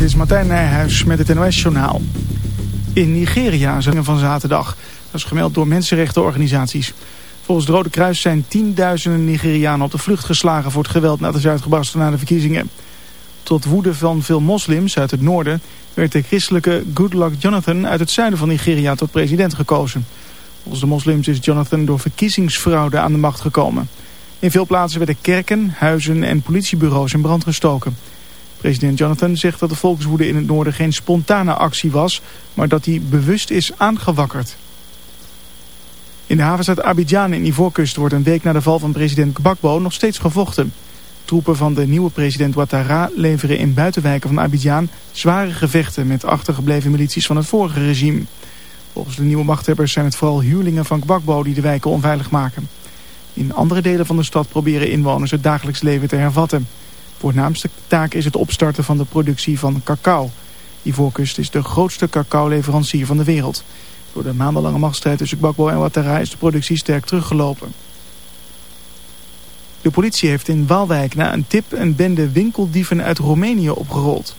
Dit is Martijn Nijhuis met het NOS-journaal. In Nigeria zijn van zaterdag. Dat is gemeld door mensenrechtenorganisaties. Volgens het Rode Kruis zijn tienduizenden Nigerianen op de vlucht geslagen... voor het geweld na de uitgebarsten na de verkiezingen. Tot woede van veel moslims uit het noorden... werd de christelijke Goodluck Jonathan uit het zuiden van Nigeria tot president gekozen. Volgens de moslims is Jonathan door verkiezingsfraude aan de macht gekomen. In veel plaatsen werden kerken, huizen en politiebureaus in brand gestoken... President Jonathan zegt dat de volkswoede in het noorden geen spontane actie was, maar dat die bewust is aangewakkerd. In de havenstad Abidjan in Ivoorkust wordt een week na de val van president Gbagbo nog steeds gevochten. Troepen van de nieuwe president Ouattara leveren in buitenwijken van Abidjan zware gevechten met achtergebleven milities van het vorige regime. Volgens de nieuwe machthebbers zijn het vooral huurlingen van Gbagbo die de wijken onveilig maken. In andere delen van de stad proberen inwoners het dagelijks leven te hervatten. Voornaamste taak is het opstarten van de productie van cacao. Ivoorkust is de grootste cacao-leverancier van de wereld. Door de maandenlange machtsstrijd tussen Gbagbo en Ouattara is de productie sterk teruggelopen. De politie heeft in Waalwijk na een tip een bende winkeldieven uit Roemenië opgerold.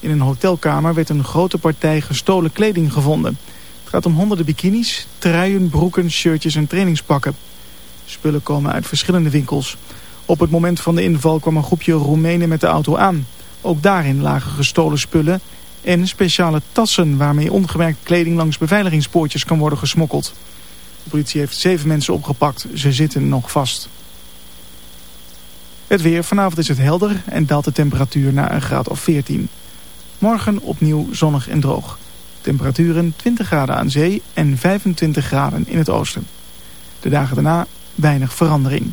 In een hotelkamer werd een grote partij gestolen kleding gevonden. Het gaat om honderden bikinis, truien, broeken, shirtjes en trainingspakken. Spullen komen uit verschillende winkels. Op het moment van de inval kwam een groepje Roemenen met de auto aan. Ook daarin lagen gestolen spullen en speciale tassen waarmee ongemerkt kleding langs beveiligingspoortjes kan worden gesmokkeld. De politie heeft zeven mensen opgepakt. Ze zitten nog vast. Het weer. Vanavond is het helder en daalt de temperatuur naar een graad of 14. Morgen opnieuw zonnig en droog. Temperaturen 20 graden aan zee en 25 graden in het oosten. De dagen daarna weinig verandering.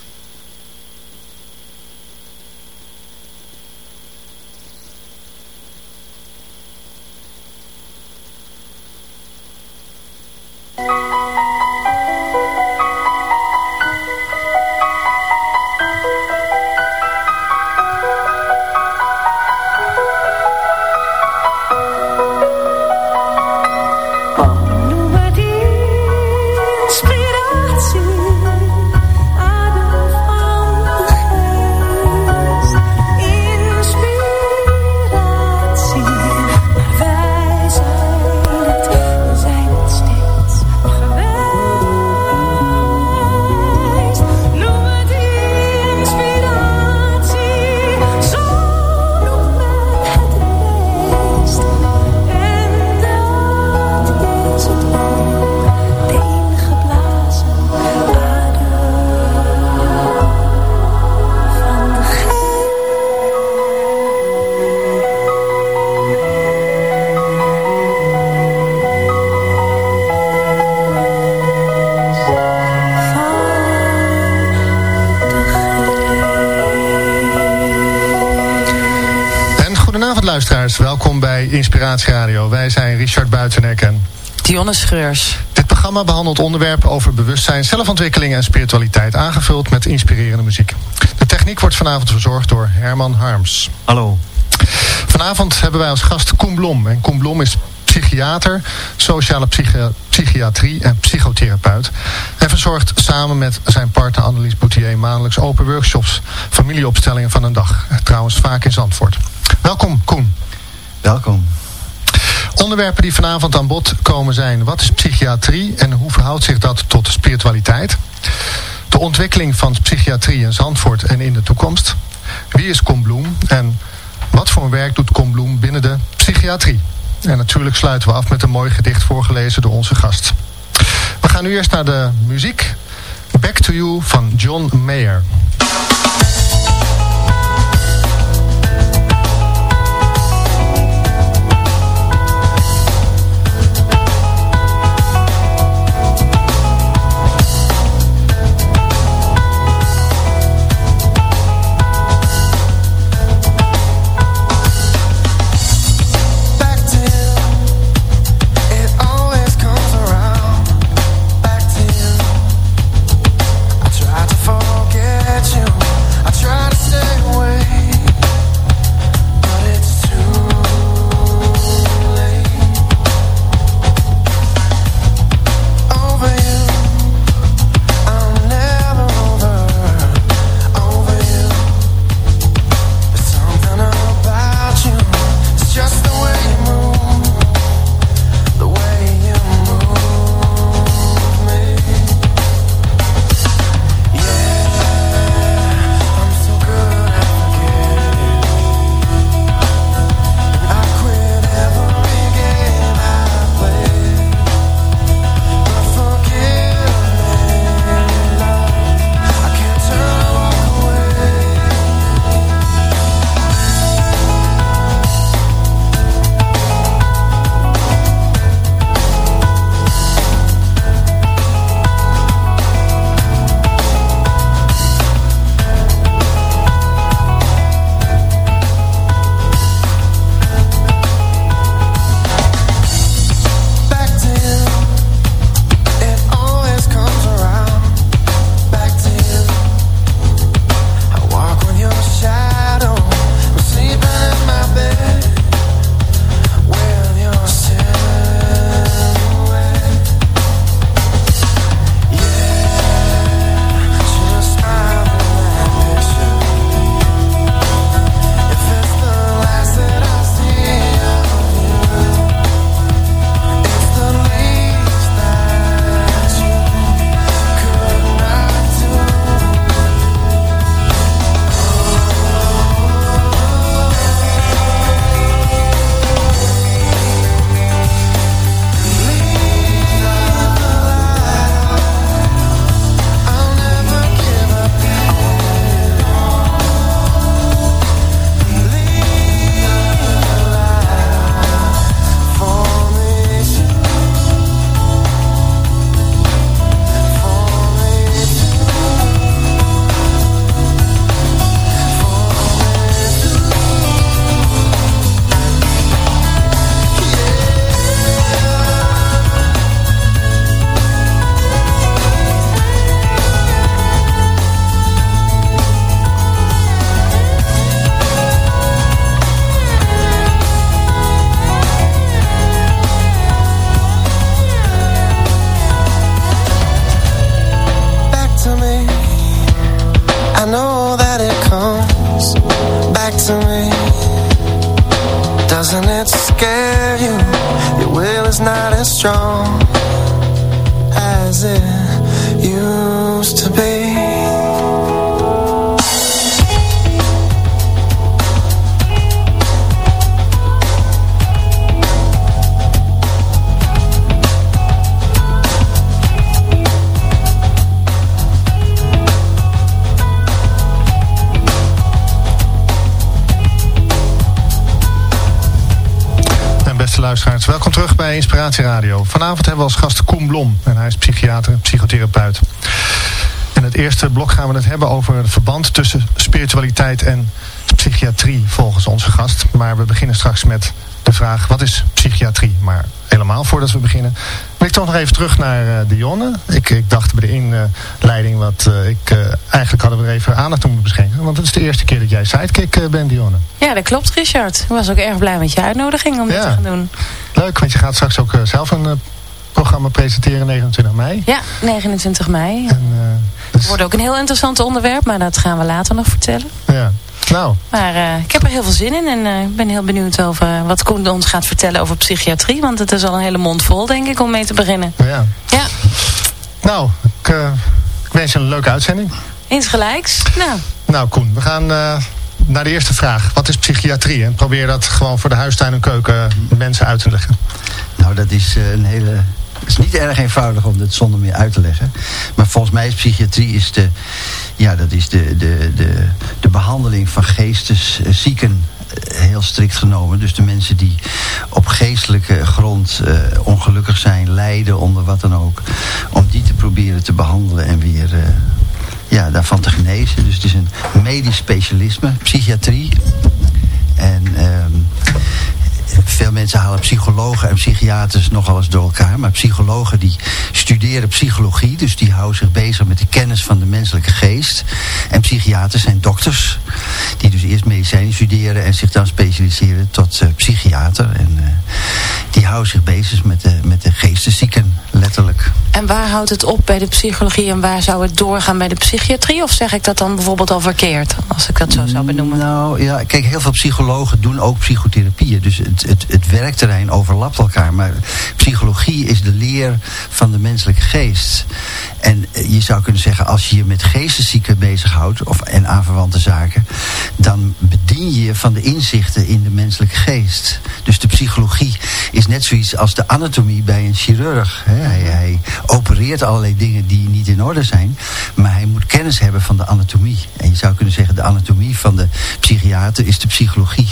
Wij zijn Richard Buitenek en... Dionne Schreurs. Dit programma behandelt onderwerpen over bewustzijn, zelfontwikkeling en spiritualiteit... aangevuld met inspirerende muziek. De techniek wordt vanavond verzorgd door Herman Harms. Hallo. Vanavond hebben wij als gast Koen Blom. En Koen Blom is psychiater, sociale psychiatrie en psychotherapeut. Hij verzorgt samen met zijn partner Annelies Boutier maandelijks open workshops, familieopstellingen van een dag. Trouwens vaak in Zandvoort. Welkom Koen. Welkom. Onderwerpen die vanavond aan bod komen zijn... wat is psychiatrie en hoe verhoudt zich dat tot spiritualiteit? De ontwikkeling van psychiatrie in Zandvoort en in de toekomst. Wie is Kom Bloem en wat voor werk doet Kom Bloem binnen de psychiatrie? En natuurlijk sluiten we af met een mooi gedicht voorgelezen door onze gast. We gaan nu eerst naar de muziek. Back to You van John Mayer. Bij Inspiratie Radio. Vanavond hebben we als gast Koen Blom. En hij is psychiater, psychotherapeut. In het eerste blok gaan we het hebben over het verband tussen spiritualiteit en psychiatrie volgens onze gast. Maar we beginnen straks met de vraag, wat is psychiatrie? Maar helemaal voordat we beginnen, wil ik toch nog even terug naar uh, Dionne. Ik, ik dacht bij de inleiding, wat uh, ik, uh, eigenlijk hadden we er even aandacht om te beschenken. Want het is de eerste keer dat jij sidekick bent, Dionne. Ja, dat klopt Richard. Ik was ook erg blij met je uitnodiging om ja. dit te gaan doen. Leuk, want je gaat straks ook zelf een programma presenteren 29 mei. Ja, 29 mei. En, dus... Het wordt ook een heel interessant onderwerp, maar dat gaan we later nog vertellen. Ja. Nou. Maar uh, ik heb er heel veel zin in en ik uh, ben heel benieuwd over wat Koen ons gaat vertellen over psychiatrie. Want het is al een hele mond vol, denk ik, om mee te beginnen. Ja. ja. Nou, ik, uh, ik wens je een leuke uitzending. Insgelijks. Nou, nou Koen, we gaan naar de eerste vraag. Wat is psychiatrie? En probeer dat gewoon voor de huistuin en keuken mensen uit te leggen. Nou, dat is een hele het is niet erg eenvoudig om dit zonder meer uit te leggen. Maar volgens mij is psychiatrie is de, ja, dat is de, de, de, de behandeling van geesteszieken heel strikt genomen. Dus de mensen die op geestelijke grond uh, ongelukkig zijn, lijden onder wat dan ook. Om die te proberen te behandelen en weer... Ja, daarvan te genezen. Dus het is een medisch specialisme, psychiatrie. En veel mensen halen psychologen en psychiaters nogal eens door elkaar. Maar psychologen die studeren psychologie. Dus die houden zich bezig met de kennis van de menselijke geest. En psychiaters zijn dokters. Die dus eerst medicijnen studeren en zich dan specialiseren tot uh, psychiater. En uh, die houden zich bezig met de, met de geesteszieken, letterlijk. En waar houdt het op bij de psychologie en waar zou het doorgaan bij de psychiatrie? Of zeg ik dat dan bijvoorbeeld al verkeerd, als ik dat zo zou benoemen? Nou ja, kijk, heel veel psychologen doen ook psychotherapieën. Dus het, het, het werkterrein overlapt elkaar. Maar psychologie is de leer van de menselijke geest. En je zou kunnen zeggen, als je je met geesteszieken bezighoudt, of, en aanverwante zaken, dan bedien je je van de inzichten in de menselijke geest. Dus de psychologie is net zoiets als de anatomie bij een chirurg. Hij opereert allerlei dingen die niet in orde zijn, maar hij moet kennis hebben van de anatomie. En je zou kunnen zeggen, de anatomie van de psychiater is de psychologie.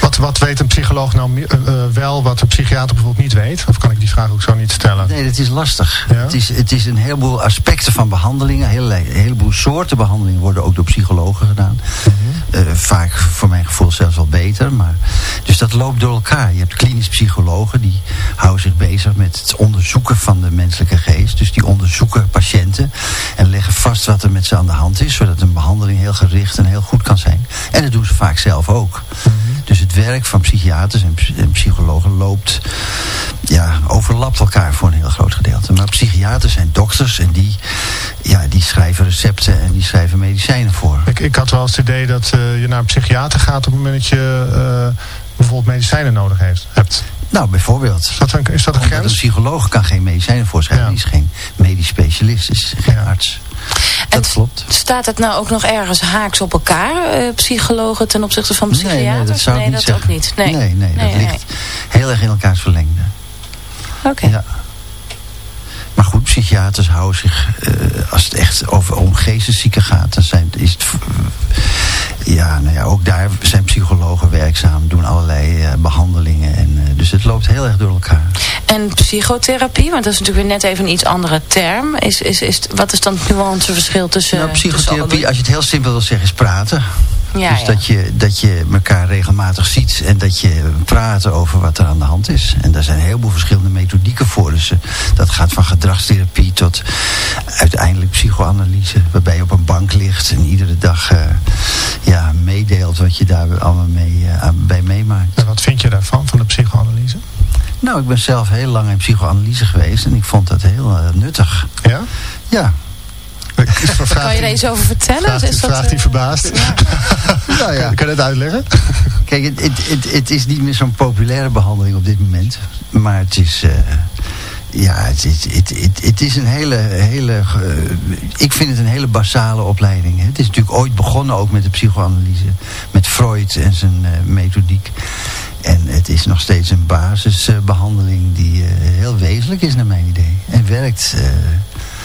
Wat, wat weet een psycholoog nou uh, uh, wel wat een psychiater bijvoorbeeld niet weet? Of kan ik die vraag ook zo niet stellen? Nee, dat is lastig. Ja? Het, is, het is een heleboel aspecten van behandelingen. Een heleboel soorten behandelingen worden ook door psychologen gedaan. Mm -hmm. uh, vaak voor mijn gevoel zelfs wel beter. Maar, dus dat loopt door elkaar. Je hebt klinisch psychologen die houden zich bezig met het onderzoeken van de menselijke geest. Dus die onderzoeken patiënten en leggen vast wat er met ze aan de hand is. Zodat een behandeling heel gericht en heel goed kan zijn. En dat doen ze vaak zelf ook. Mm -hmm. Werk van psychiaters en, en psychologen loopt, ja, overlapt elkaar voor een heel groot gedeelte. Maar psychiaters zijn dokters en die, ja, die schrijven recepten en die schrijven medicijnen voor. Ik, ik had wel eens het idee dat uh, je naar een psychiater gaat op het moment dat je uh, bijvoorbeeld medicijnen nodig heeft, hebt. Nou, bijvoorbeeld. Is dat een, is dat een grens? Een psycholoog kan geen medicijnen voorschrijven. Ja. Die is geen medisch specialist, is geen ja. arts. Dat en klopt. Staat het nou ook nog ergens haaks op elkaar, uh, psychologen ten opzichte van psychiaters? Nee, nee dat zou nee, niet dat zeggen. ook niet. Nee, nee, nee, nee dat ligt heel erg in elkaars verlengde. Oké. Okay. Ja. Maar goed, psychiaters houden zich, uh, als het echt over, om geesteszieken gaat, dan zijn, is het, ja, nou ja, ook daar zijn psychologen werkzaam, doen allerlei uh, behandelingen. En, dus het loopt heel erg door elkaar. En psychotherapie, want dat is natuurlijk weer net even een iets andere term. Is, is, is, wat is dan het nuanceverschil tussen... Nou, psychotherapie, als je het heel simpel wil zeggen, is praten. Ja, dus ja. Dat, je, dat je elkaar regelmatig ziet en dat je praat over wat er aan de hand is. En daar zijn een heleboel verschillende methodieken voor. Dus dat gaat van gedragstherapie tot uiteindelijk psychoanalyse. Waarbij je op een bank ligt en iedere dag uh, ja, meedeelt wat je daar allemaal mee, uh, bij meemaakt. En wat vind je daarvan, van de psychoanalyse? Nou, ik ben zelf heel lang in psychoanalyse geweest en ik vond dat heel uh, nuttig. Ja? Ja. Ik, kan je er eens over vertellen? Vraagt, is dat, vraagt hij verbaasd. Nou ja. Kan je het uitleggen? Kijk, het, het, het, het is niet meer zo'n populaire behandeling op dit moment. Maar het is... eh, ja, het, is- het, het, het is een hele... hele eh, ik vind het een hele basale opleiding. Hè. Het is natuurlijk ooit begonnen ook met de psychoanalyse. Met Freud en zijn eh, methodiek. En het is nog steeds een basisbehandeling die eh, heel wezenlijk is naar mijn idee. En werkt... eh,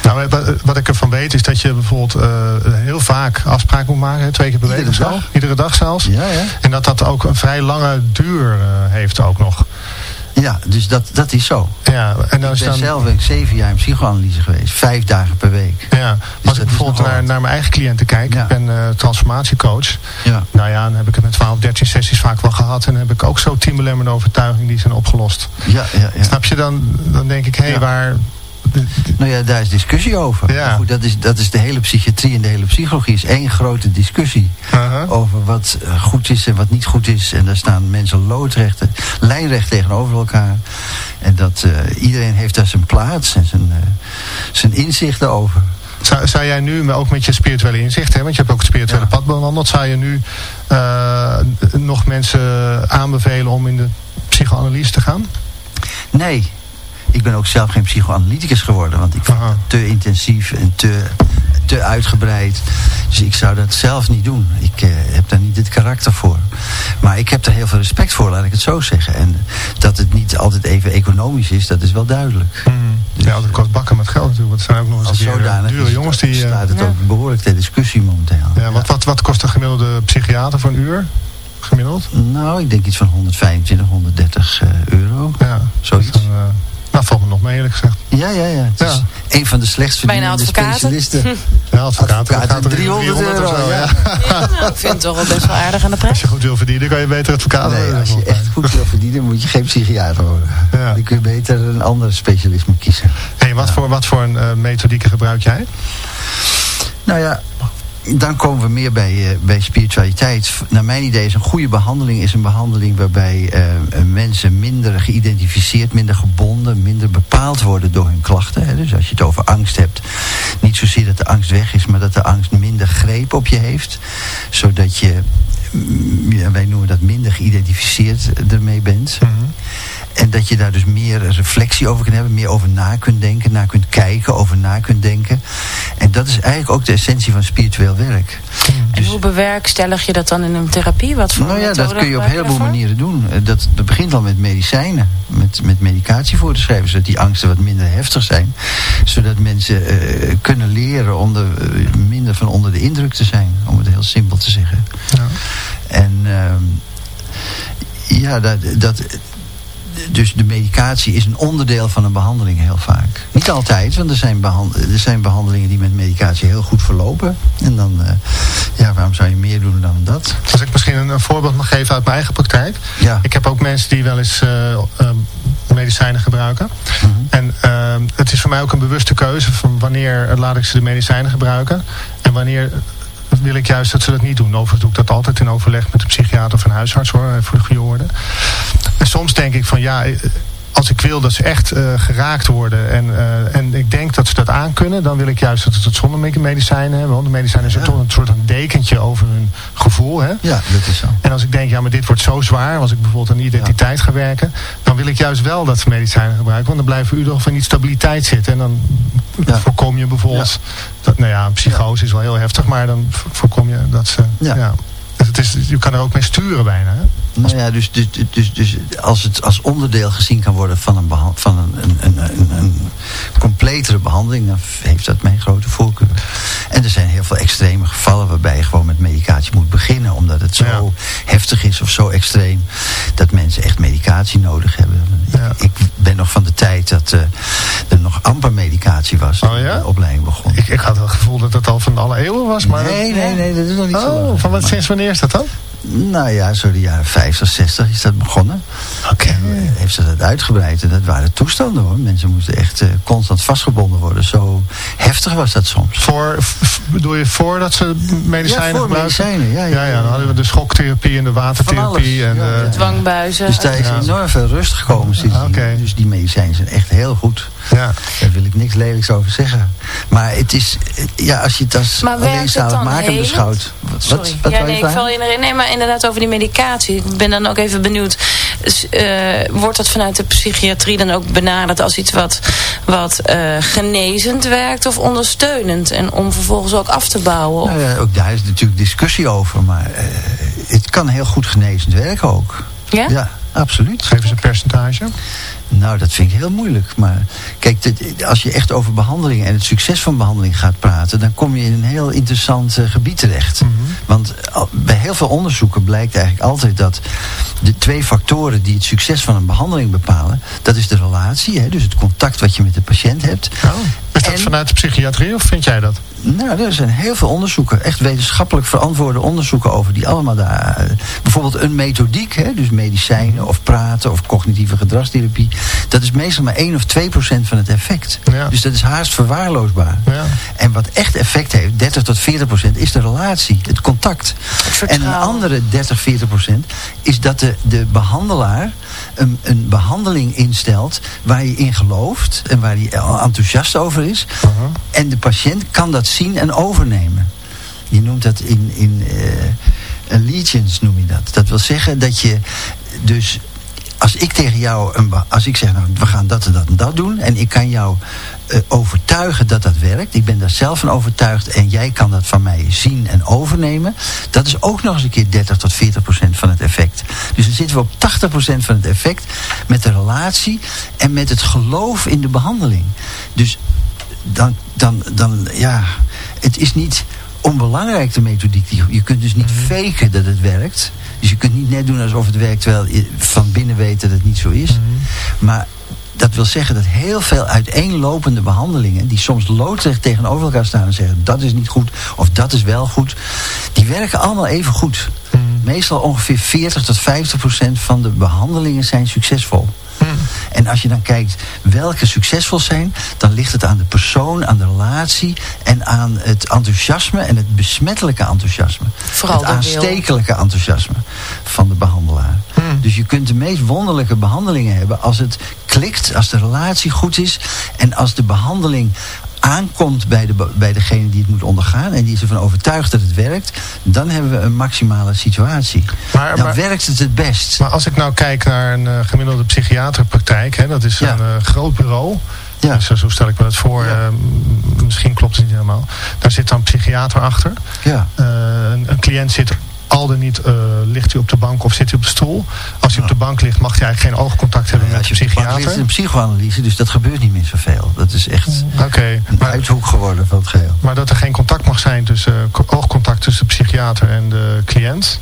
Nou, wat, ik ervan weet is dat je bijvoorbeeld eh, heel vaak afspraken moet maken. Twee keer per week of zo. dag. Iedere dag zelfs. ja, ja. En dat dat ook een vrij lange duur heeft ook nog. Ja, dus dat, dat is zo. Ja, en dan Ik is ben dan... zelf ik zeven jaar in psychoanalyse geweest. Vijf dagen per week. Ja, als dat ik bijvoorbeeld naar, naar mijn eigen cliënten kijk. Ja. Ik ben eh, transformatiecoach. Ja. Nou ja, dan heb ik het met 12, 13 sessies vaak wel gehad. En dan heb ik ook zo tien overtuigingen die zijn opgelost. Ja, ja, ja. Snap je dan? Dan denk ik, hé, hey, waar... Nou ja, daar is discussie over. Ja. Maar Goed, dat, is, dat is de hele psychiatrie en de hele psychologie. is één grote discussie over wat eh, goed is en wat niet goed is. En daar staan mensen loodrecht, lijnrecht tegenover elkaar. En dat, eh, iedereen heeft daar zijn plaats en zijn, eh, zijn inzichten over. Zou, zou jij nu, maar ook met je spirituele inzicht, hè, want je hebt ook het spirituele Ja. pad bewandeld, zou je nu nog mensen aanbevelen om in de psychoanalyse te gaan? Nee, ik ben ook zelf geen psychoanalyticus geworden. Want ik vond het te intensief en te, te uitgebreid. Dus ik zou dat zelf niet doen. Ik eh, heb daar niet het karakter voor. Maar ik heb er heel veel respect voor, laat ik het zo zeggen. En dat het niet altijd even economisch is, dat is wel duidelijk. Ja, dat kost bakken met geld natuurlijk. Want het zijn ook nog eens Als een keer, zodanig dure is- jongens die... eh, staat het Ja. ook behoorlijk ter discussie momenteel. ja, wat, wat, wat kost een gemiddelde psychiater voor een uur? Gemiddeld? Nou, ik denk iets van 125, 130 eh, euro. Ja, Zoiets. Dat is eh, nou, valt me nog mee eerlijk gezegd. Ja, ja, ja. Het is een van de slechtst Bijna verdienende advocaten. specialisten. Ja, advocaat. Advocaat, gaat er 300 of euro, zo, ja. Ja, nou, ik vind het toch wel best wel aardig aan de Als prijs. je goed wil verdienen, kan je beter advocaat Nee, worden. als je echt goed wil verdienen, moet je geen psychiater worden. Ja. Dan kun je beter een ander specialisme kiezen. Hey, wat, voor, wat voor een eh, methodieken gebruik jij? Nou ja, dan komen we meer bij, eh, bij spiritualiteit. Naar mijn idee is een goede behandeling is een behandeling waarbij eh, eh, mensen minder geïdentificeerd, minder gebonden, minder bepaald worden door hun klachten. Dus als je het over angst hebt, niet zozeer dat de angst weg is, maar dat de angst minder greep op je heeft. Zodat je, mm, wij noemen dat minder geïdentificeerd ermee bent. En dat je daar dus meer reflectie over kunt hebben, meer over na kunt denken, naar kunt kijken, over na kunt denken. En dat is eigenlijk ook de essentie van spiritueel werk. En Dus- hoe bewerkstellig je dat dan in een therapie? Wat voor nou ja, dat kun je op een gebruik heleboel manieren doen. Eh, Dat, dat begint al met medicijnen, met, met medicatie voor te schrijven, zodat die angsten wat minder heftig zijn. Zodat mensen eh, kunnen leren om eh, minder van onder de indruk te zijn, om het heel simpel te zeggen. Ja. En ehm, ja, dat, dat, dus de medicatie is een onderdeel van een behandeling heel vaak. Niet altijd, want er zijn, er zijn behandelingen die met medicatie heel goed verlopen. En dan, eh, ja, waarom zou je meer doen dan dat? Als ik misschien een, een voorbeeld mag geven uit mijn eigen praktijk. Ja. Ik heb ook mensen die wel eens eh, ehm, medicijnen gebruiken. Mhm. En ehm, het is voor mij ook een bewuste keuze van wanneer laat ik ze de medicijnen gebruiken. En wanneer wil ik juist dat ze dat niet doen. Overigens doe ik dat altijd in overleg met een psychiater of een huisarts hoor, voor de goede orde. En soms denk ik van ja, eh, als ik wil dat ze echt eh, geraakt worden en, eh, en ik denk dat ze dat aankunnen, dan wil ik juist dat ze het zonder me- medicijnen hebben. Want de medicijnen zijn Ja. toch een soort een dekentje over hun gevoel. Hè? Ja, dat is zo. En als ik denk, ja, maar dit wordt zo zwaar, als ik bijvoorbeeld aan identiteit ga werken, dan wil ik juist wel dat ze medicijnen gebruiken, want dan blijven u toch van die stabiliteit zitten. En dan Ja. voorkom je bijvoorbeeld, dat, nou ja, psychose is wel heel heftig, maar dan vo- voorkom je dat ze, ja. Ja. Dus het is, je kan er ook mee sturen bijna. Hè? Nou ja, dus, dus, dus, dus als het als onderdeel gezien kan worden van een, van een, een, een, een, completere behandeling, dan heeft dat mijn grote voorkeur. En er zijn heel veel extreme gevallen waarbij je gewoon met medicatie moet beginnen, omdat het zo Ja. heftig is of zo extreem, dat mensen echt medicatie nodig hebben. Ja. Ik ben nog van de tijd dat eh, er nog amper medicatie was Oh ja? de opleiding begon. Ik, ik had wel het gevoel dat het al van alle eeuwen was, maar... nee, nee, nee, dat is nog niet zo lang. Oh, van wat, sinds wanneer is dat dan? Nou ja, zo de jaren 50, 60 is dat begonnen. Oké. Eh, heeft ze dat uitgebreid. En dat waren toestanden hoor. Mensen moesten echt eh, constant vastgebonden worden. Zo heftig was dat soms. Voor, bedoel je voordat ze medicijnen Ja, voor gebruikten? medicijnen, ja, ja, ja, ja, dan hadden we de schoktherapie en de watertherapie. En alles, ja, de. Dwangbuizen. Dus daar is Ja. enorm veel rust gekomen sindsdien. Oké. Dus die medicijnen zijn echt heel goed. Ja. Daar wil ik niks lelijks over zeggen. Maar het is, ja, als je het als maar alleen maken beschouwt. Wat, Sorry. Wat, ja, nee, ik val je erin. Nee, maar inderdaad over die medicatie. Ik ben dan ook even benieuwd. Uh, wordt dat vanuit de psychiatrie dan ook benaderd als iets wat, wat uh, genezend werkt of ondersteunend? En om vervolgens ook af te bouwen? Nou ja, ook daar is natuurlijk discussie over. Maar uh, het kan heel goed genezend werken ook. Ja? Ja, absoluut. Geef eens een percentage. Nou, dat vind ik heel moeilijk. Maar kijk, als je echt over behandeling en het succes van behandeling gaat praten... dan kom je in een heel interessant uh, gebied terecht. Mm -hmm. Want bij heel veel onderzoeken blijkt eigenlijk altijd dat... de twee factoren die het succes van een behandeling bepalen... dat is de relatie, hè, dus het contact wat je met de patiënt hebt. Oh. Is dat vanuit de psychiatrie of vind jij dat? Nou, er zijn heel veel onderzoeken, echt wetenschappelijk verantwoorde onderzoeken over die allemaal daar. Bijvoorbeeld een methodiek, hè, dus medicijnen of praten of cognitieve gedragstherapie. Dat is meestal maar 1 of 2 procent van het effect. Ja. Dus dat is haast verwaarloosbaar. Ja. En wat echt effect heeft, 30 tot 40 procent, is de relatie, het contact. En een andere 30, 40 procent is dat de, de behandelaar een, een behandeling instelt waar je in gelooft en waar hij enthousiast over is. Uh -huh. En de patiënt kan dat zien en overnemen. Je noemt dat in, in uh, allegiance noem je dat. Dat wil zeggen dat je dus als ik tegen jou, een, als ik zeg nou we gaan dat en dat en dat doen en ik kan jou uh, overtuigen dat dat werkt. Ik ben daar zelf van overtuigd en jij kan dat van mij zien en overnemen. Dat is ook nog eens een keer 30 tot 40 procent van het effect. Dus dan zitten we op 80 procent van het effect met de relatie en met het geloof in de behandeling. Dus dan, dan, dan ja, het is niet onbelangrijk de methodiek. Je kunt dus niet mhm. faken dat het werkt. Dus je kunt niet net doen alsof het werkt terwijl je van binnen weet dat het niet zo is. Mhm. Maar dat wil zeggen dat heel veel uiteenlopende behandelingen... die soms loodrecht tegenover elkaar staan en zeggen... dat is niet goed of dat is wel goed... die werken allemaal even goed. Mhm. Meestal ongeveer 40 tot 50 procent van de behandelingen zijn succesvol. En als je dan kijkt welke succesvol zijn, dan ligt het aan de persoon, aan de relatie en aan het enthousiasme en het besmettelijke enthousiasme. Vooral het aanstekelijke enthousiasme van de behandelaar. Hmm. Dus je kunt de meest wonderlijke behandelingen hebben als het klikt, als de relatie goed is en als de behandeling aankomt bij, de, bij degene die het moet ondergaan... en die is ervan overtuigd dat het werkt... dan hebben we een maximale situatie. Maar, dan werkt het het best. Maar als ik nou kijk naar een uh, gemiddelde psychiaterpraktijk... Hè, dat is een uh, groot bureau... Ja. Dus, zo stel ik me dat voor. Ja. Uh, misschien klopt het niet helemaal. Daar zit dan een psychiater achter. Ja. een, een cliënt zit al dan niet uh, ligt hij op de bank of zit hij op de stoel. Als hij op de bank ligt mag hij eigenlijk geen oogcontact hebben met de psychiater. Je ligt een psychoanalyse, dus dat gebeurt niet meer zoveel. Dat is echt okay, een maar, uithoek geworden van het geheel. Maar dat er geen contact mag zijn tussen uh, oogcontact tussen de psychiater en de cliënt.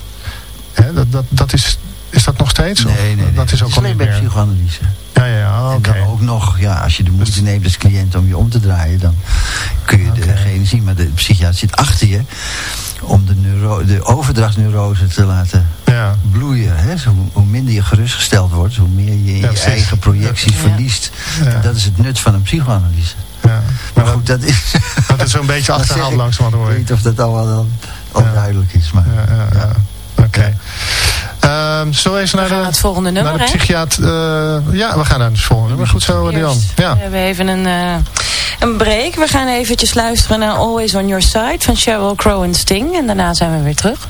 Hè, dat, dat, dat is, is dat nog steeds? Nee, nee, nee. Dat is ook is alleen bij psychoanalyse. Ja, ja, ja. Okay. En dan ook nog, ja, als je de moeite dus- neemt als cliënt om je om te draaien, dan kun je okay. degene zien. Maar de psychiater zit achter je om de, neuro de overdrachtsneurose te laten ja. bloeien. Hè? Zo, hoe minder je gerustgesteld wordt, hoe meer je ja, je eigen projecties verliest. Dat is het nut van een psychoanalyse. Ja. Maar, goed, dat is... Dat is zo'n beetje achterhaald langzaam hoor. Ik weet niet of dat allemaal dan al duidelijk is. Maar, ja, Oké. Okay. Um, zullen we eens naar, we de, het volgende nummer, naar de psychiater? Uh, ja, we gaan naar het volgende nummer. Goed zo, Dian. Ja. We hebben even een, uh, een break. We gaan eventjes luisteren naar Always On Your Side van Sheryl Crow en Sting. En daarna zijn we weer terug.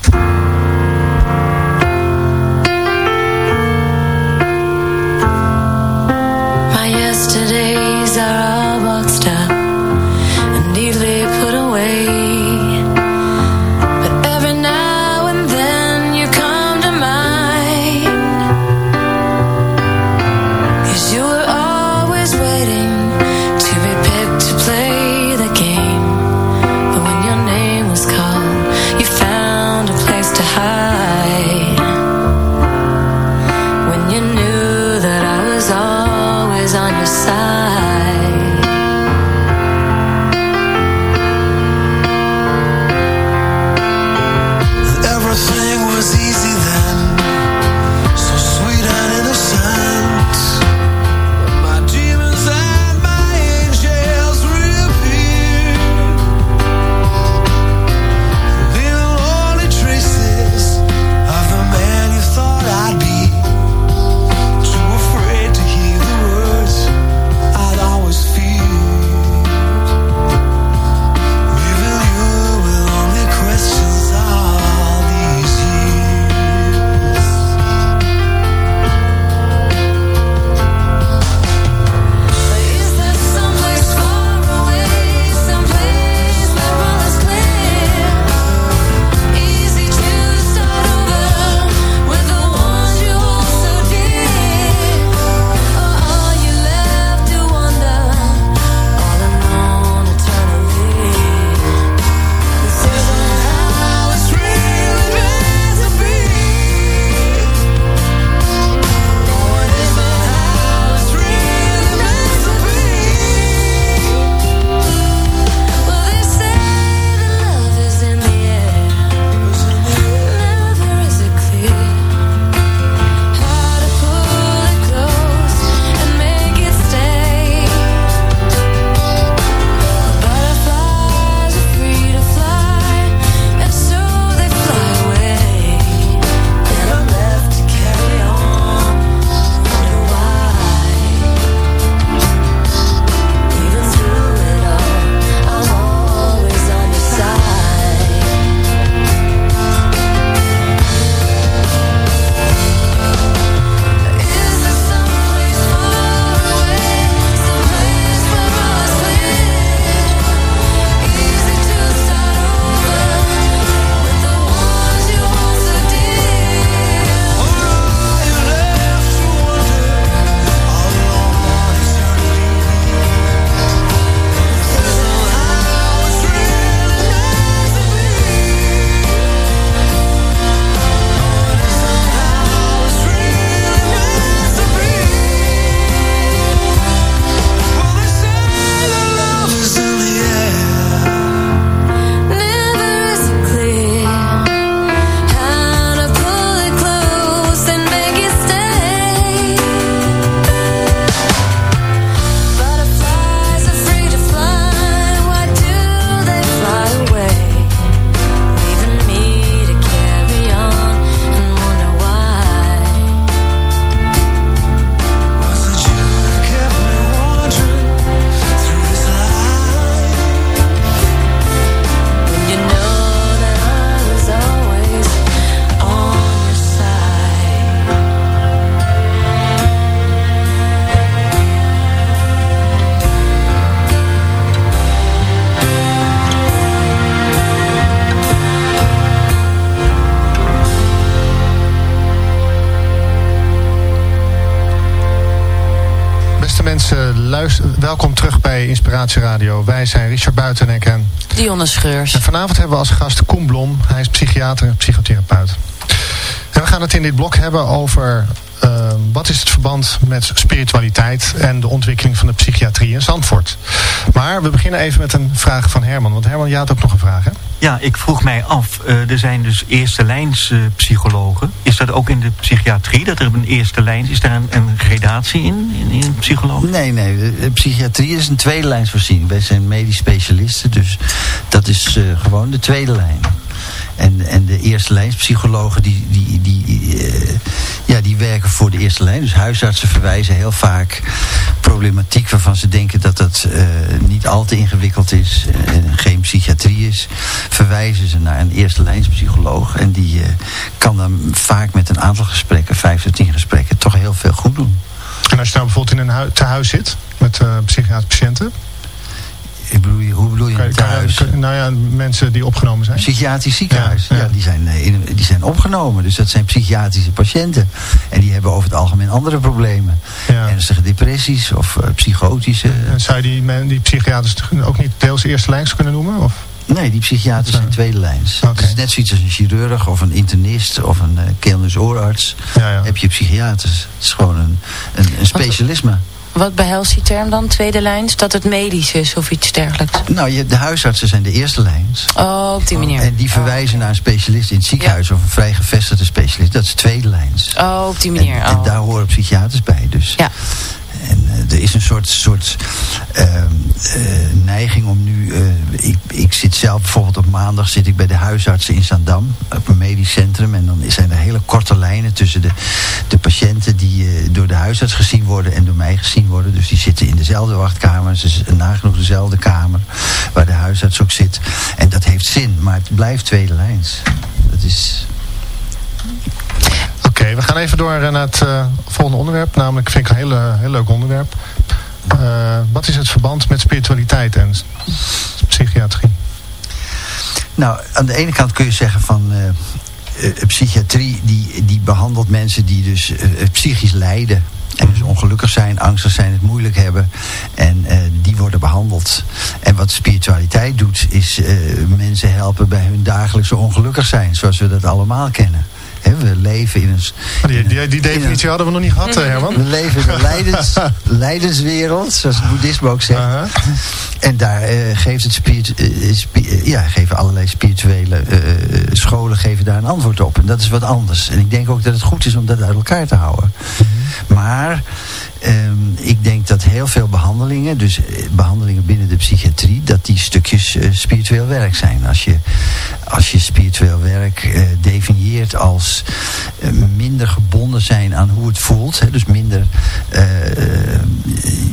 Bij Inspiratie Radio. Wij zijn Richard Buitenek en... Dionne Scheurs. En vanavond hebben we als gast Koen Blom. Hij is psychiater en psychotherapeut. En we gaan het in dit blok hebben over uh, wat is het verband met spiritualiteit en de ontwikkeling van de psychiatrie in Zandvoort. Maar we beginnen even met een vraag van Herman. Want Herman, jij had ook nog een vraag, hè? Ja, ik vroeg mij af, uh, er zijn dus eerste lijns uh, psychologen. Is dat ook in de psychiatrie, dat er een eerste lijn is? daar een, een gradatie in, in, in psychologen? Nee, nee, de psychiatrie is een tweede lijnsvoorziening. Wij zijn medisch specialisten, dus dat is uh, gewoon de tweede lijn. En, en de eerste lijnspsychologen die, die, die voor de eerste lijn. Dus huisartsen verwijzen heel vaak problematiek waarvan ze denken dat dat uh, niet al te ingewikkeld is en geen psychiatrie is. Verwijzen ze naar een eerste lijnspsycholoog. En die uh, kan dan vaak met een aantal gesprekken, vijf tot tien gesprekken, toch heel veel goed doen. En als je nou bijvoorbeeld in een hu tehuis zit met psychiatrische patiënten ik bedoel, hoe bedoel je het thuis? nou ja, mensen die opgenomen zijn. Psychiatrisch ziekenhuis. Ja, ja. ja die, zijn, die zijn opgenomen. Dus dat zijn psychiatrische patiënten. En die hebben over het algemeen andere problemen. Ja. Ernstige depressies of uh, psychotische. En zou je die, die psychiaters ook niet deels eerste lijns kunnen noemen? Of? Nee, die psychiaters zijn tweede lijns. Okay. Het is net zoiets als een chirurg of een internist of een uh, keelneus-oorarts. Ja, ja. Heb je psychiaters. Het is gewoon een, een, een specialisme. Wat behelst die term dan, tweede lijns? Dat het medisch is of iets dergelijks? Nou, je, de huisartsen zijn de eerste lijns. Oh, op die manier. En die verwijzen oh. naar een specialist in het ziekenhuis... Ja. of een vrij gevestigde specialist. Dat is tweede lijns. Oh, op die manier. En, en oh. daar horen psychiaters bij. Dus. Ja. En uh, er is een soort, soort uh, uh, neiging om nu... ik, ik zit zelf bijvoorbeeld op maandag zit ik bij de huisartsen in Zandam. Op een medisch centrum. En dan zijn er hele korte lijnen tussen de, de patiënten... die door de huisarts gezien worden en door mij gezien worden. Dus die zitten in dezelfde wachtkamer. Ze is nagenoeg dezelfde kamer waar de huisarts ook zit. En dat heeft zin. Maar het blijft tweede lijns. Dat is... We gaan even door naar het uh, volgende onderwerp. Namelijk, vind ik een heel, heel leuk onderwerp. Uh, wat is het verband met spiritualiteit en psychiatrie? Nou, aan de ene kant kun je zeggen van... Psychiatrie die, die behandelt mensen die dus psychisch lijden. En dus ongelukkig zijn, angstig zijn, het moeilijk hebben. En die worden behandeld. En wat spiritualiteit doet, is mensen helpen bij hun dagelijkse ongelukkig zijn. Zoals we dat allemaal kennen. He, we leven in een... Die, die, die definitie een, hadden we nog niet gehad, Herman. We leven in een leidens, leidenswereld, zoals het boeddhisme ook zegt. Uh -huh. En daar uh, geeft het spirit, uh, spi ja, geven allerlei spirituele scholen geven daar een antwoord op. En dat is wat anders. En ik denk ook dat het goed is om dat uit elkaar te houden. -huh. Maar Um, ik denk dat heel veel behandelingen, dus behandelingen binnen de psychiatrie, dat die stukjes uh, spiritueel werk zijn. Als je, als je spiritueel werk uh, definieert als minder gebonden zijn aan hoe het voelt, hè, dus minder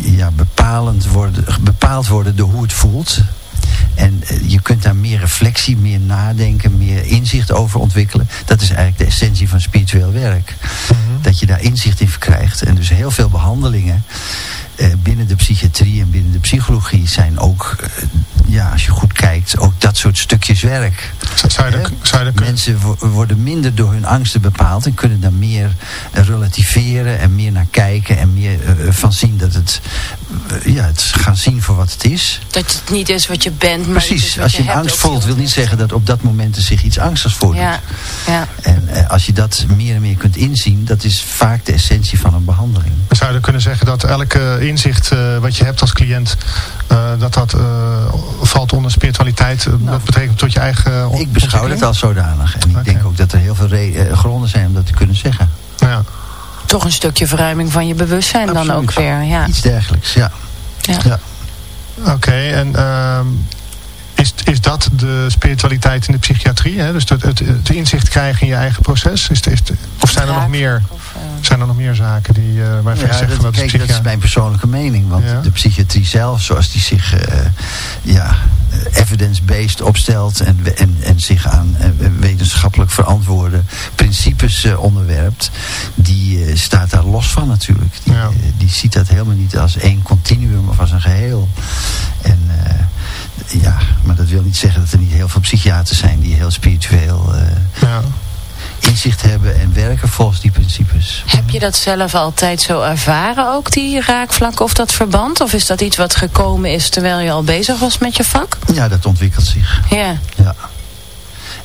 ja, bepalend worden, bepaald worden door hoe het voelt, en je kunt daar meer reflectie, meer nadenken, meer inzicht over ontwikkelen. Dat is eigenlijk de essentie van spiritueel werk. Mm -hmm. Dat je daar inzicht in verkrijgt. En dus heel veel behandelingen eh, binnen de psychiatrie en binnen de psychologie zijn ook, eh, ja, als je goed kijkt, ook dat soort stukjes werk. Zou je dat, zou je dat Mensen worden minder door hun angsten bepaald en kunnen daar meer relativeren en meer naar kijken en meer uh, van zien dat het, uh, ja, het gaan zien voor wat het is. Dat het niet is wat je bent, Precies, als je, je angst voelt, wil niet zeggen dat op dat moment er zich iets angstigs voordoet. Ja. Ja. En uh, als je dat meer en meer kunt inzien, dat is vaak de essentie van een behandeling. Zou je kunnen zeggen dat elke inzicht uh, wat je hebt als cliënt, uh, dat dat uh, valt onder spiritualiteit? Nou, dat betekent tot je eigen Ik beschouw het als zodanig. En ik denk ook dat er heel veel gronden zijn om dat te kunnen zeggen. Ja. Toch een stukje verruiming van je bewustzijn Absoluut. dan ook weer. Ja. Iets dergelijks, ja. ja. ja. Oké, okay, en is, is dat de spiritualiteit in de psychiatrie? Hè? Dus het, het, het, inzicht krijgen in je eigen proces? Is, is, of zijn er nog meer, of, uh... zijn er nog meer zaken die, uh, waarvan ja, je zegt... Dat, dat, kijk, dat is mijn persoonlijke mening. Want ja. de psychiatrie zelf, zoals die zich uh, ja, evidence-based opstelt... En, en, en zich aan wetenschappelijk verantwoorde principes onderwerpt... die staat daar los van natuurlijk. Die, ja. die ziet dat helemaal niet als één continuum of als een geheel. En ja, maar dat wil niet zeggen dat er niet heel veel psychiaters zijn die heel spiritueel uh, ja. inzicht hebben en werken volgens die principes. Heb Heb je dat zelf altijd zo ervaren ook, die raakvlakken of dat verband? Of is dat iets wat gekomen is terwijl je al bezig was met je vak? Ja, dat ontwikkelt zich. Ja. Ja.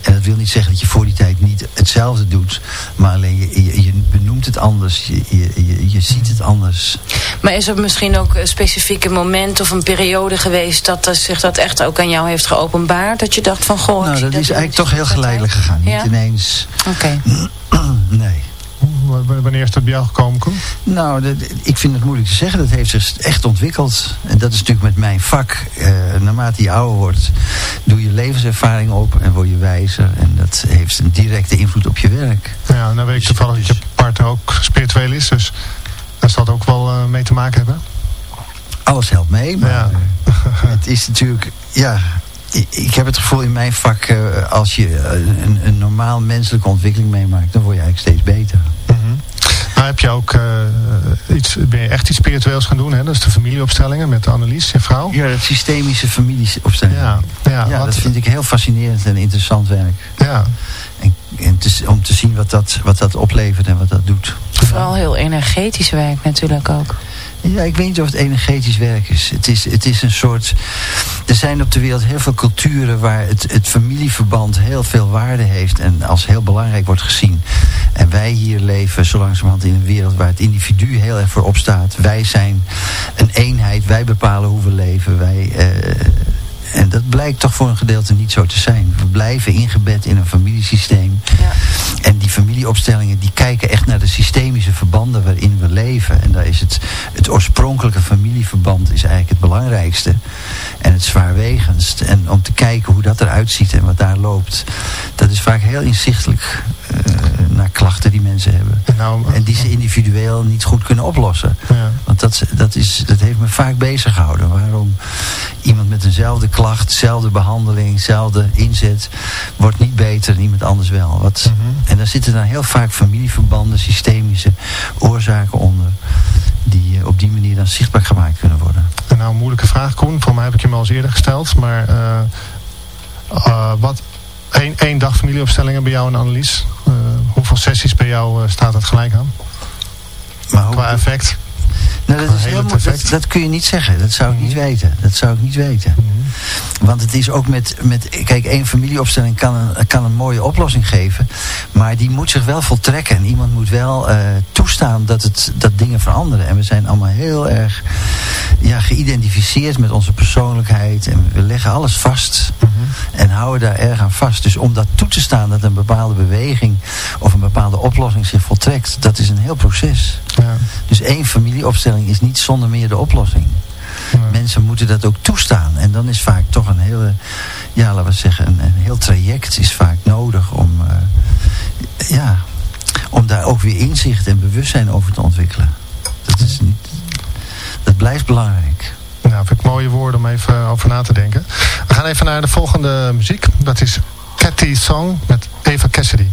En dat wil niet zeggen dat je voor die tijd niet hetzelfde doet. Maar alleen je, je, je benoemt het anders. Je, je, je, ziet het anders. Maar is er misschien ook een specifieke moment of een periode geweest... dat zich dat echt ook aan jou heeft geopenbaard? Dat je dacht van, goh... Nou, dat, is eigenlijk toch heel geleidelijk gegaan. Niet ineens... Oké. nee. Wanneer is dat bij jou gekomen, Koen? Nou, dat, ik vind het moeilijk te zeggen. Dat heeft zich echt ontwikkeld. En dat is natuurlijk met mijn vak. Uh, naarmate je ouder wordt, doe je levenservaring op en word je wijzer. En dat heeft een directe invloed op je werk. Ja, nou weet ik toevallig dat je partner ook spiritueel is. Dus daar zal dat ook wel uh, mee te maken hebben. Alles helpt mee, maar ja. het is natuurlijk... Ja, ik heb het gevoel in mijn vak, uh, als je een, een, normaal menselijke ontwikkeling meemaakt, dan word je eigenlijk steeds beter. Mm -hmm. Nou heb je ook uh, iets, ben je echt iets spiritueels gaan doen, hè? Dat is de familieopstellingen met Annelies, je vrouw. Ja, dat systemische familieopstellingen. Ja, ja, ja dat vind ik heel fascinerend en interessant werk. Ja. En, en te, om te zien wat dat, wat dat oplevert en wat dat doet. Vooral heel energetisch werk natuurlijk ook. Ja, ik weet niet of het energetisch werk is. Het is, het is een soort... Er zijn op de wereld heel veel culturen waar het, het familieverband heel veel waarde heeft en als heel belangrijk wordt gezien. En wij hier leven zo langzamerhand in een wereld waar het individu heel erg voor opstaat. Wij zijn een eenheid, wij bepalen hoe we leven. Wij... Uh, en dat blijkt toch voor een gedeelte niet zo te zijn. We blijven ingebed in een familiesysteem. Ja. En die familieopstellingen die kijken echt naar de systemische verbanden waarin we leven. En daar is het, het oorspronkelijke familieverband is eigenlijk het belangrijkste. En het zwaarwegendst. En om te kijken hoe dat eruit ziet en wat daar loopt. Dat is vaak heel inzichtelijk naar klachten die mensen hebben. Nou, en die ze individueel niet goed kunnen oplossen. Ja. Want dat, dat, is, dat heeft me vaak bezig gehouden. Waarom iemand met eenzelfde klacht, dezelfde behandeling, dezelfde inzet, wordt niet beter en iemand anders wel. Wat, mm -hmm. En daar zitten dan heel vaak familieverbanden, systemische oorzaken onder, die uh, op die manier dan zichtbaar gemaakt kunnen worden. En nou een moeilijke vraag, Koen. Voor mij heb ik je hem al eens eerder gesteld. Maar uh, uh, wat, één, één dag familieopstellingen bij jou en Annelies. hoeveel sessies bij jou staat dat gelijk aan? Maar Qua effect? Nou, dat, is heel dat, dat, kun je niet zeggen. Dat zou ik niet weten. Dat zou ik niet weten. Want het is ook met, met... Kijk, één familieopstelling kan een, kan een mooie oplossing geven. Maar die moet zich wel voltrekken. En iemand moet wel uh, toestaan dat, het, dat dingen veranderen. En we zijn allemaal heel erg ja, geïdentificeerd met onze persoonlijkheid. En we leggen alles vast. Mm -hmm. En houden daar erg aan vast. Dus om dat toe te staan dat een bepaalde beweging... of een bepaalde oplossing zich voltrekt... dat is een heel proces. Ja. Dus één familieopstelling is niet zonder meer de oplossing. Mensen moeten dat ook toestaan. En dan is vaak toch een hele, ja, laten we zeggen, een, een heel traject is vaak nodig om, uh, ja, om daar ook weer inzicht en bewustzijn over te ontwikkelen. Dat, is niet, dat blijft belangrijk. Nou, vind ik mooie woorden om even over na te denken. We gaan even naar de volgende muziek. Dat is Cathy Song met Eva Cassidy.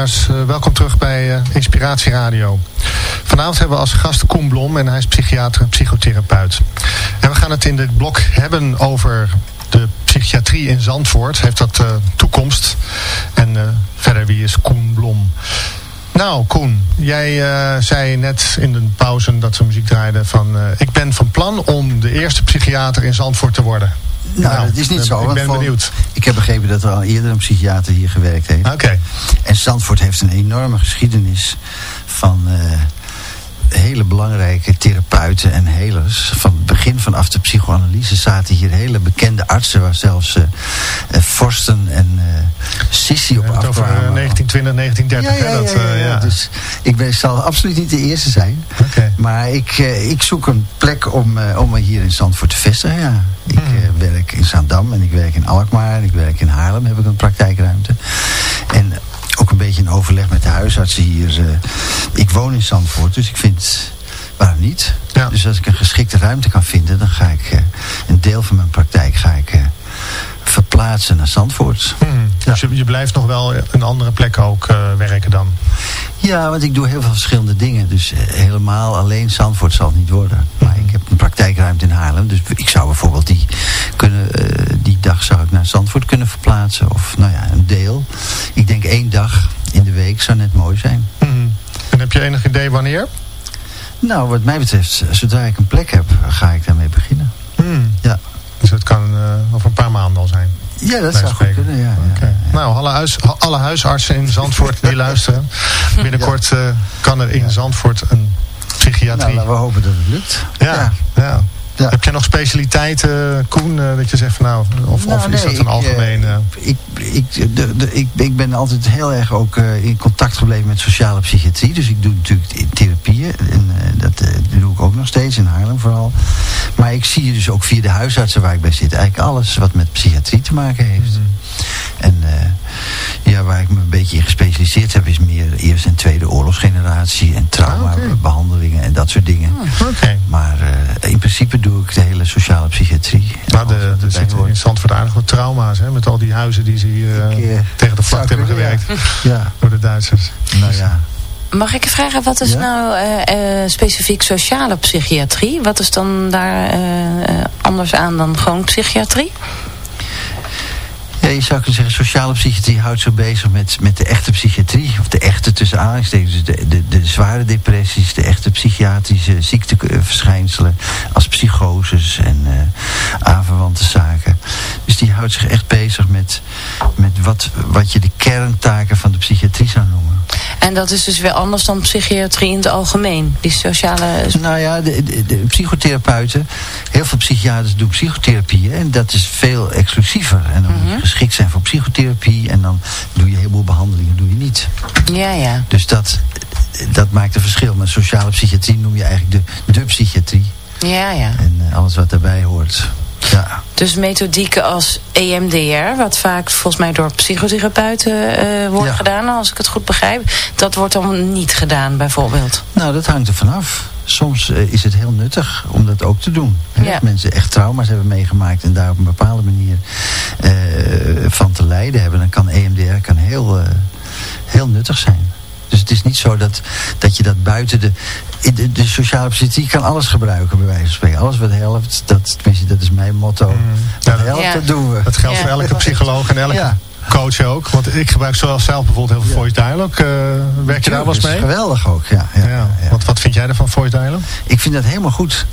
Luisteraars, uh, welkom terug bij uh, Inspiratie Radio. Vanavond hebben we als gast Koen Blom en hij is psychiater en psychotherapeut. En we gaan het in dit blok hebben over de psychiatrie in Zandvoort. Heeft dat uh, toekomst? En verder, wie is Koen Blom? Nou, Koen, jij zei net in de pauze dat we muziek draaiden van... ik ben van plan om de eerste psychiater in Zandvoort te worden. Nou, nou, dat is niet zo. Ik ben benieuwd. Ik heb begrepen dat er al eerder een psychiater hier gewerkt heeft. Oké. En Zandvoort heeft een enorme geschiedenis van... Uh, hele belangrijke therapeuten en helers. Van het begin vanaf de psychoanalyse zaten hier hele bekende artsen... waar zelfs uh, uh, Forsten en uh, Sissi op afkwamen. Over 1920, 1930. Ja, ja, dat, ja, ja, Dus ik ben, zal absoluut niet de eerste zijn. Okay. Maar ik, ik zoek een plek om, om me hier in Zandvoort te vestigen, ja. Ik hmm. werk in Zaandam en ik werk in Alkmaar en ik werk in Haarlem, heb ik een praktijkruimte. Beetje in overleg met de huisartsen hier. Uh, ik woon in Zandvoort, dus ik vind... Waarom niet? Ja. Dus als ik een geschikte ruimte kan vinden... dan ga ik uh, een deel van mijn praktijk ga ik, uh, verplaatsen naar Zandvoort. Hmm. Dus je, je, blijft nog wel een andere plek ook werken dan? Ja, want ik doe heel veel verschillende dingen. Dus helemaal alleen Zandvoort zal het niet worden. Maar ik heb een praktijkruimte in Haarlem. Dus ik zou bijvoorbeeld die, kunnen, die dag zou ik naar Zandvoort kunnen verplaatsen. Of nou ja, een deel. Ik denk één dag in de week zou net mooi zijn. Hmm. En heb je enig idee wanneer? Nou, wat mij betreft, zodra ik een plek heb, ga ik daarmee beginnen. Hmm. Ja. Dus het kan uh, over een paar maanden al zijn? Ja, dat zou goed kunnen, ja, okay. Nou, alle, huis, alle huisartsen in Zandvoort die luisteren. Binnenkort uh, kan er in Zandvoort een psychiatrie. Nou, we hopen dat het lukt. Ja, ja. Ja. Heb je nog specialiteiten, Koen, uh, dat je zegt van nou, of, nou, of is nee, dat een algemeen... Uh... Ik, ik, de, de, ik, ik ben altijd heel erg ook uh, in contact gebleven met sociale psychiatrie. Dus ik doe natuurlijk therapieën. En dat, doe ik ook nog steeds, in Haarlem vooral. Maar ik zie dus ook via de huisartsen waar ik bij zit... eigenlijk alles wat met psychiatrie te maken heeft. Mm -hmm. En ja, waar ik me een beetje in gespecialiseerd heb... is meer eerste en tweede oorlogsgeneratie... en traumabehandelingen ah, okay. en dat soort dingen. Oh, okay. Maar in principe doe ik de hele sociale psychiatrie. Nou, de, de zit in Zandvoort aardig wat trauma's, hè? Met al die huizen die ze hier uh, tegen de vlakte hebben gewerkt. Ja. Door de Duitsers. Nou ja. Mag ik vragen, wat is ja? nou uh, uh, specifiek sociale psychiatrie? Wat is dan daar anders aan dan gewoon psychiatrie? Je zou kunnen zeggen, sociale psychiatrie houdt zich bezig met, met de echte psychiatrie. Of de echte tussen aanhalingstekens. Dus de, de, de zware depressies, de echte psychiatrische ziekteverschijnselen. Als psychoses en uh, aanverwante zaken. Dus die houdt zich echt bezig met, met wat, wat je de kerntaken van de psychiatrie zou noemen. En dat is dus weer anders dan psychiatrie in het algemeen? Die sociale... Nou ja, de, de, de psychotherapeuten, heel veel psychiaters doen psychotherapie. En dat is veel exclusiever. En dan mm -hmm. geschikt zijn voor psychotherapie. En dan doe je een heleboel behandelingen, doe je niet. Ja, ja. Dus dat, dat maakt een verschil. Maar sociale psychiatrie noem je eigenlijk de, de psychiatrie. Ja, ja. En uh, alles wat daarbij hoort. Ja. Dus methodieken als EMDR, wat vaak volgens mij door psychotherapeuten uh, wordt ja. gedaan, als ik het goed begrijp. Dat wordt dan niet gedaan bijvoorbeeld? Nou, dat hangt er vanaf. Soms uh, is het heel nuttig om dat ook te doen. Ja. Als mensen echt trauma's hebben meegemaakt en daar op een bepaalde manier uh, van te lijden hebben, dan kan EMDR kan heel, heel nuttig zijn. Dus het is niet zo dat, dat je dat buiten de... De, de sociale psychiatrie kan alles gebruiken, bij wijze van spreken. Alles wat helpt, dat, tenminste, dat is mijn motto. Mm. Wat ja, helpt, ja. dat doen we. Dat geldt ja. voor elke psycholoog en elke ja. Coach ook. Want ik gebruik zelf bijvoorbeeld heel veel voice dialogue. Uh, werk je daar wel eens mee? geweldig ook, ja. Wat, wat vind jij ervan, voice dialogue? Ik vind dat helemaal goed.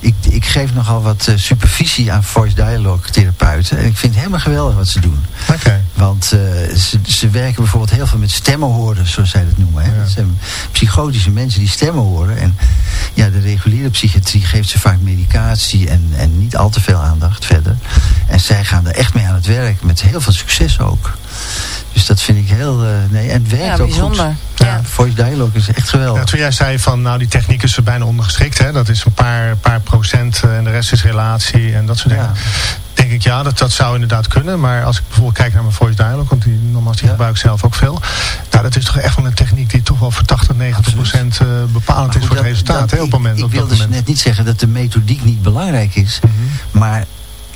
Ik, ik geef nogal wat uh, supervisie aan voice dialogue therapeuten. En ik vind het helemaal geweldig wat ze doen. Okay. Want uh, ze, ze werken bijvoorbeeld heel veel met stemmenhoorders, zoals zij dat noemen. Hè? Ja. Dat zijn psychotische mensen die stemmen horen. En ja, de reguliere psychiatrie geeft ze vaak medicatie en, en niet al te veel aandacht verder. En zij gaan er echt mee aan het werk, met heel veel succes ook. Dus dat vind ik heel... Uh, nee, en het werkt ja, ook bijzonder. goed. Ja. Voice dialogue is echt geweldig. Ja, toen jij zei van, nou die techniek is er bijna ondergeschikt. Hè? Dat is een paar, paar procent uh, en de rest is relatie en dat soort dingen. Ja. Denk ik, ja, dat, dat zou inderdaad kunnen. Maar als ik bijvoorbeeld kijk naar mijn voice dialogue, want die, nogmaals, die Ja. gebruik ik zelf ook veel. Nou, dat is toch echt wel een techniek die toch wel voor 80, 90 procent uh, bepalend is voor het resultaat. dat- hè, op het moment, ik op ik dat wil dus moment. net niet zeggen dat de methodiek niet belangrijk is. Mhm. Maar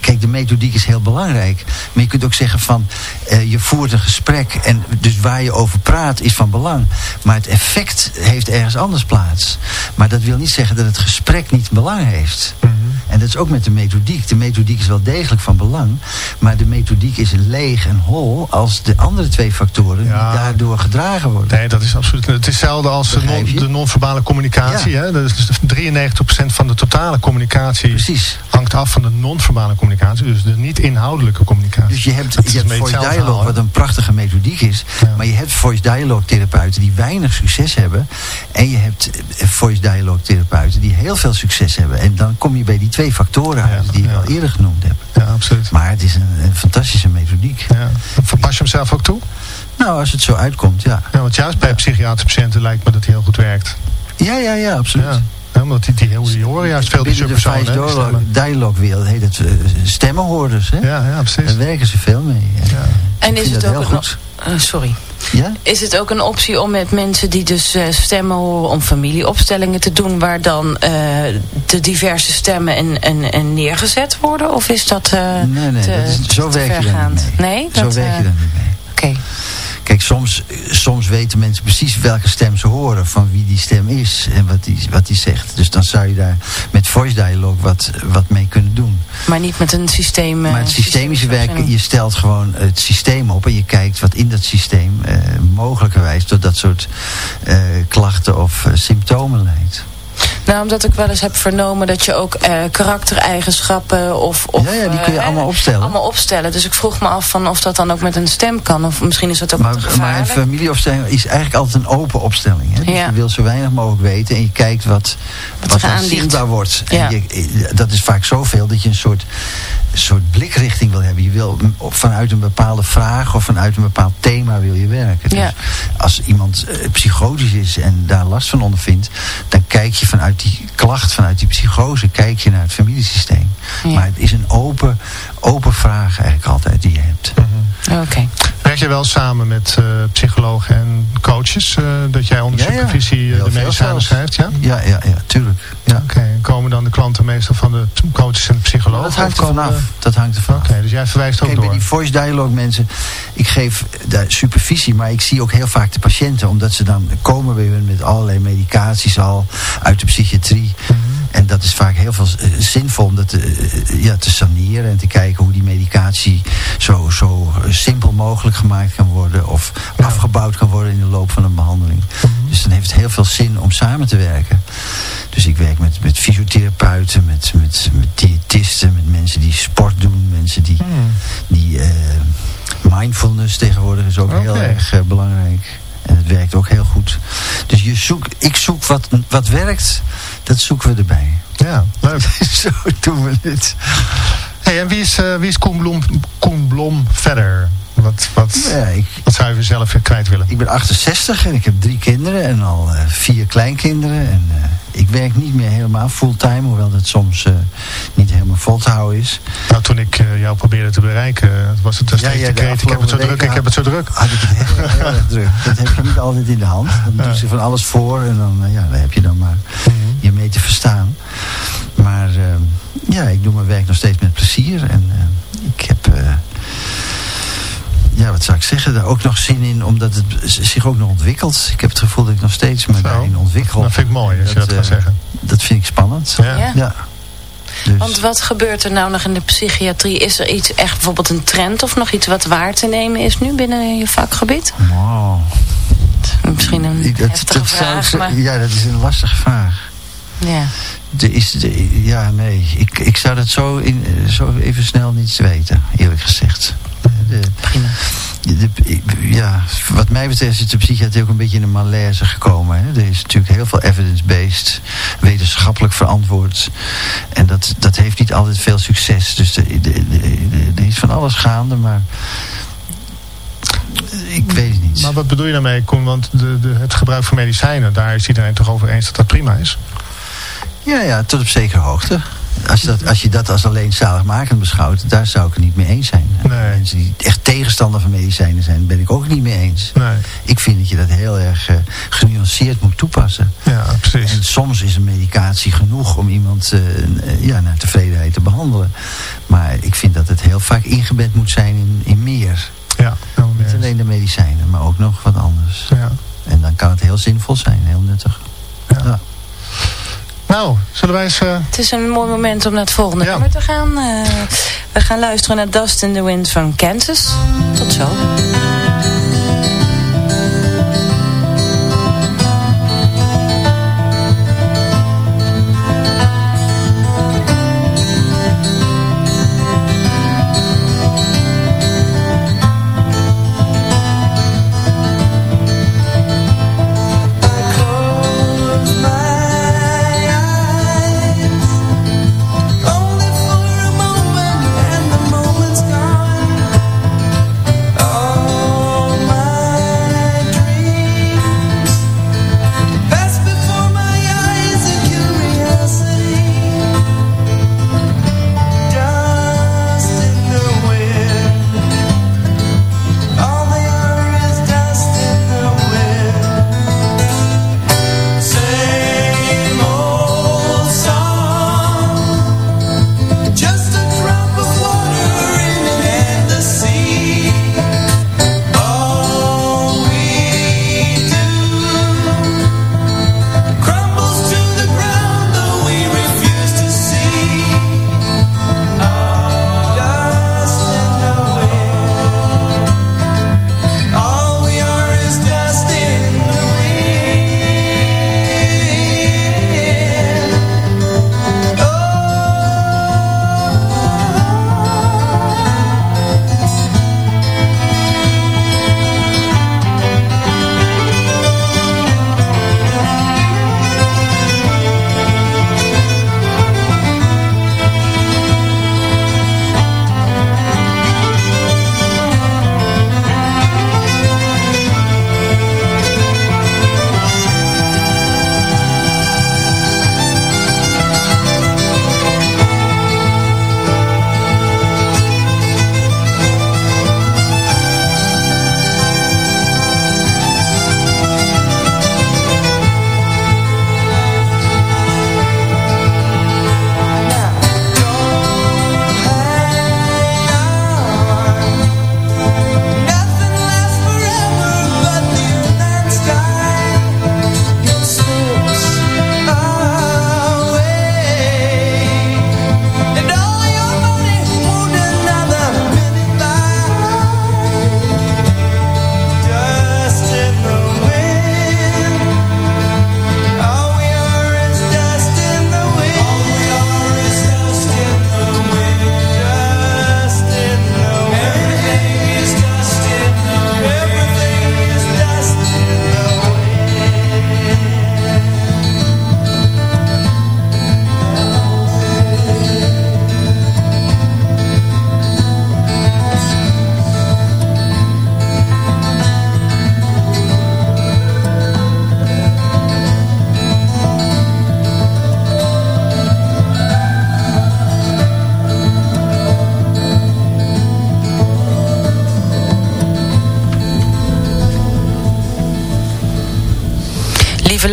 kijk, de methodiek is heel belangrijk. Maar je kunt ook zeggen van, uh, je voert een gesprek en dus waar je over praat is van belang. Maar het effect heeft ergens anders plaats. Maar dat wil niet zeggen dat het gesprek niet belang heeft. Mhm. En dat is ook met de methodiek. De methodiek is wel degelijk van belang. Maar de methodiek is leeg en hol als de andere twee factoren ja. daardoor gedragen worden. Nee, dat is absoluut. Het is hetzelfde als de non-verbale communicatie. Ja. Hè? Is 93% van de totale communicatie Precies. hangt af van de non-verbale communicatie. Dus de niet-inhoudelijke communicatie. Dus je hebt, je hebt voice dialogue, wat een prachtige methodiek is. Maar je hebt voice dialogue therapeuten die weinig succes hebben. En je hebt voice dialogue therapeuten die heel veel succes hebben. En dan kom je bij die twee factoren uit die je al eerder genoemd hebt. Ja, absoluut. Maar het is een, een fantastische methodiek. Ja. Verpas je hem zelf ook toe? Nou, als het zo uitkomt, ja. ja want juist bij psychiatrische patiënten lijkt me dat hij heel goed werkt. Ja, ja, ja, absoluut. Ja. omdat die, die, die, horen juist veel die subpersonen. De dialogue wereld heet het uh, stemmenhoorders. Hè? Ja, ja, precies. Daar werken ze veel mee. Ja. En is het ook goed? Uh, sorry. Ja? Is het ook een optie om met mensen die dus uh, stemmen horen... om familieopstellingen te doen... waar dan uh, de diverse stemmen en, en, en neergezet worden? Of is dat uh, Nee, nee, te, dat is, zo te werk je daar niet mee. Nee? Zo dat, werk je daar niet mee. Oké. Okay. Kijk, soms, soms weten mensen precies welke stem ze horen. Van wie die stem is en wat die, wat die zegt. Dus dan zou je daar met voice dialogue wat, wat mee kunnen doen. Maar niet met een systeem... maar het systemische werken, je stelt gewoon het systeem op. En je kijkt wat in dat systeem uh, mogelijkerwijs tot dat soort uh, klachten of uh, symptomen leidt. Nou, omdat ik wel eens heb vernomen dat je ook uh, karaktereigenschappen of, of... ja, ja, die kun je uh, allemaal opstellen. Allemaal opstellen. Dus ik vroeg me af van of dat dan ook met een stem kan. Of misschien is dat ook maar. Maar een familieopstelling is eigenlijk altijd een open opstelling. Hè? Dus ja. je wil zo weinig mogelijk weten. En je kijkt wat, wat, wat dan zichtbaar wordt. Ja. En je, dat is vaak zoveel dat je een soort, soort blikrichting wil hebben. Je wil vanuit een bepaalde vraag of vanuit een bepaald thema wil je werken. Dus ja. als iemand uh, psychotisch is en daar last van ondervindt... dan kijk je vanuit die klacht, vanuit die psychose, kijk je naar het familiesysteem. Ja. Maar het is een open, open vraag eigenlijk altijd die je hebt. Mm -hmm. Oké. Okay. Werk je wel samen met uh, psychologen en coaches? Uh, dat jij onder supervisie ja. de medicijnen schrijft? Ja, ja, ja, ja tuurlijk. Ja. Oké, okay. komen dan de klanten meestal van de coaches en de psychologen? Dat hangt er vanaf. De... Dat hangt er vanaf. Oké, okay, dus jij verwijst ook Kijk, door? bij die voice dialogue mensen, ik geef daar supervisie, maar ik zie ook heel vaak de patiënten, omdat ze dan komen bij hun met allerlei medicaties al uit de psychiatrie. Mm -hmm. En dat is vaak heel veel uh, zinvol om dat uh, ja, te saneren en te kijken hoe die medicatie zo, zo simpel mogelijk gemaakt kan worden of ja. afgebouwd kan worden in de loop van een behandeling. Mm -hmm. Dus dan heeft het heel veel zin om samen te werken. Dus ik werk met, met fysiotherapeuten, met, met, met diëtisten, met mensen die sport doen, mensen die, mm. die uh, mindfulness tegenwoordig is ook okay. heel erg uh, belangrijk. Het werkt ook heel goed. Dus je zoek, ik zoek wat, wat werkt, dat zoeken we erbij. Ja, leuk. Zo doen we het. Hey, en wie is, uh, wie is Koen, Blom, Koen Blom verder? Wat, wat, ja, ik, wat zou je zelf kwijt willen? Ik ben 68 en ik heb drie kinderen en al uh, vier kleinkinderen. En uh, ik werk niet meer helemaal fulltime, hoewel dat soms uh, niet helemaal vol te houden is. Nou, toen ik jou probeerde te bereiken, was het een steeds ja. Ik heb het zo druk, ik heb het zo druk. Had ik het heel, druk. Dat heb je niet altijd in de hand. Dan doe je van alles voor en dan, ja, daar heb je dan maar mm -hmm. Te verstaan. Maar ja, ik doe mijn werk nog steeds met plezier. En ik heb ja, wat zou ik zeggen, daar ook nog zin in, omdat het zich ook nog ontwikkelt. Ik heb het gevoel dat ik nog steeds me daarin ontwikkel. Dat vind ik mooi, als dat, je dat gaat uh, zeggen. Dat vind ik spannend. Ja. ja. ja. Dus. Want wat gebeurt er nou nog in de psychiatrie? Is er iets, echt bijvoorbeeld een trend of nog iets wat waar te nemen is nu binnen je vakgebied? Wow. Misschien een ik, dat, heftige dat vraag, zou, maar... Ja, dat is een lastige vraag. Ja. De is de, ja, nee. Ik, ik zou dat zo, in, zo even snel niet weten, eerlijk gezegd. De, Prima. De, ja, wat mij betreft is de psychiatrie ook een beetje in een malaise gekomen. Hè? Er is natuurlijk heel veel evidence-based, wetenschappelijk verantwoord. En dat, dat heeft niet altijd veel succes. Dus er is van alles gaande, maar ik weet het niet. Maar wat bedoel je daarmee, Koen? Want de, de, het gebruik van medicijnen, daar is iedereen toch over eens dat dat prima is? Ja, ja, tot op zekere hoogte. Als je, dat, als je dat als alleen zaligmakend beschouwt, daar zou ik het niet mee eens zijn. Nee. Mensen die echt tegenstander van medicijnen zijn, ben ik ook niet mee eens. Nee. Ik vind dat je dat heel erg uh, genuanceerd moet toepassen. Ja, precies. En soms is een medicatie genoeg om iemand uh, ja, naar tevredenheid te behandelen. Maar ik vind dat het heel vaak ingebed moet zijn in, in meer. Ja, Niet alleen de medicijnen, maar ook nog wat anders. Ja. En dan kan het heel zinvol zijn, heel nuttig. Ja. Nou, zullen wij eens... Uh... Het is een mooi moment om naar het volgende ja. nummer te gaan. Uh, we gaan luisteren naar Dust in the Wind van Kansas. Tot zo.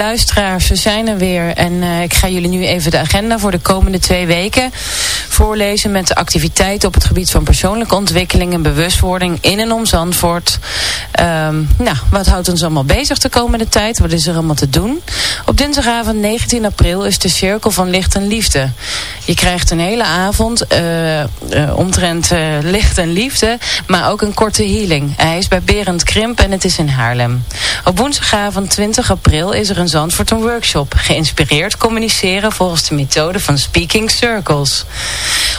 Luisteraars, we zijn er weer. En uh, ik ga jullie nu even de agenda voor de komende twee weken voorlezen met de activiteiten op het gebied van persoonlijke ontwikkeling en bewustwording in en om Zandvoort. Um, nou, wat houdt ons allemaal bezig de komende tijd? Wat is er allemaal te doen? Op dinsdagavond 19 april is de Cirkel van Licht en Liefde. Je krijgt een hele avond uh, uh, omtrent uh, licht en liefde, maar ook een korte healing. Hij is bij Berend Krimp en het is in Haarlem. Op woensdagavond 20 april is er in Zandvoort een workshop. Geïnspireerd communiceren volgens de methode van Speaking Circles.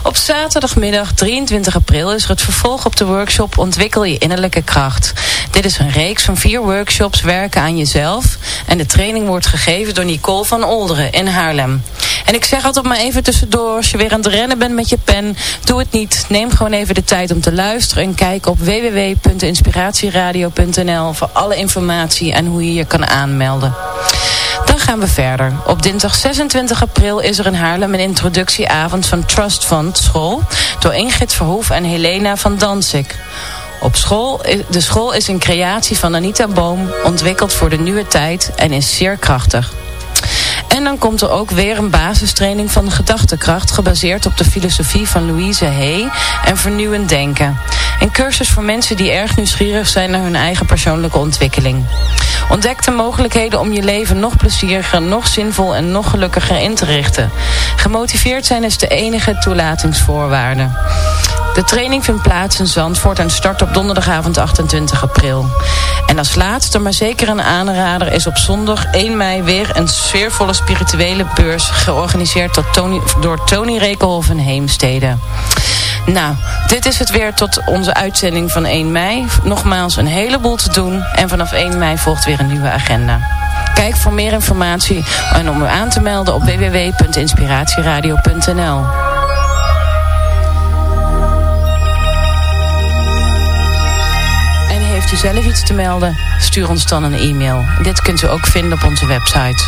Op zaterdagmiddag 23 april is er het vervolg op de workshop Ontwikkel je innerlijke kracht. Dit is een reeks van vier workshops werken aan jezelf. En de training wordt gegeven door Nicole van Olderen in Haarlem. En ik zeg altijd maar even tussendoor, als je weer aan het rennen bent met je pen, doe het niet. Neem gewoon even de tijd om te luisteren en kijk op www.inspiratieradio.nl voor alle informatie en hoe je je kan aanmelden. Dan gaan we verder. Op dinsdag 26 april is er in Haarlem een introductieavond van Trust Fund School door Ingrid Verhoef en Helena van Danzig. Op school, de school is een creatie van Anita Boom, ontwikkeld voor de nieuwe tijd en is zeer krachtig. En dan komt er ook weer een basistraining van gedachtekracht gebaseerd op de filosofie van Louise Hay en vernieuwend denken. Een cursus voor mensen die erg nieuwsgierig zijn naar hun eigen persoonlijke ontwikkeling. Ontdek de mogelijkheden om je leven nog plezieriger, nog zinvol en nog gelukkiger in te richten. Gemotiveerd zijn is de enige toelatingsvoorwaarde. De training vindt plaats in Zandvoort en start op donderdagavond 28 april. En als laatste, maar zeker een aanrader, is op zondag 1 mei weer een sfeervolle spirituele beurs georganiseerd door Tony, door Tony Rekelhoff en Heemstede. Nou, dit is het weer tot onze uitzending van 1 mei. Nogmaals een heleboel te doen en vanaf 1 mei volgt weer een nieuwe agenda. Kijk voor meer informatie en om u aan te melden op www.inspiratieradio.nl. heeft u zelf iets te melden, stuur ons dan een e-mail. Dit kunt u ook vinden op onze website.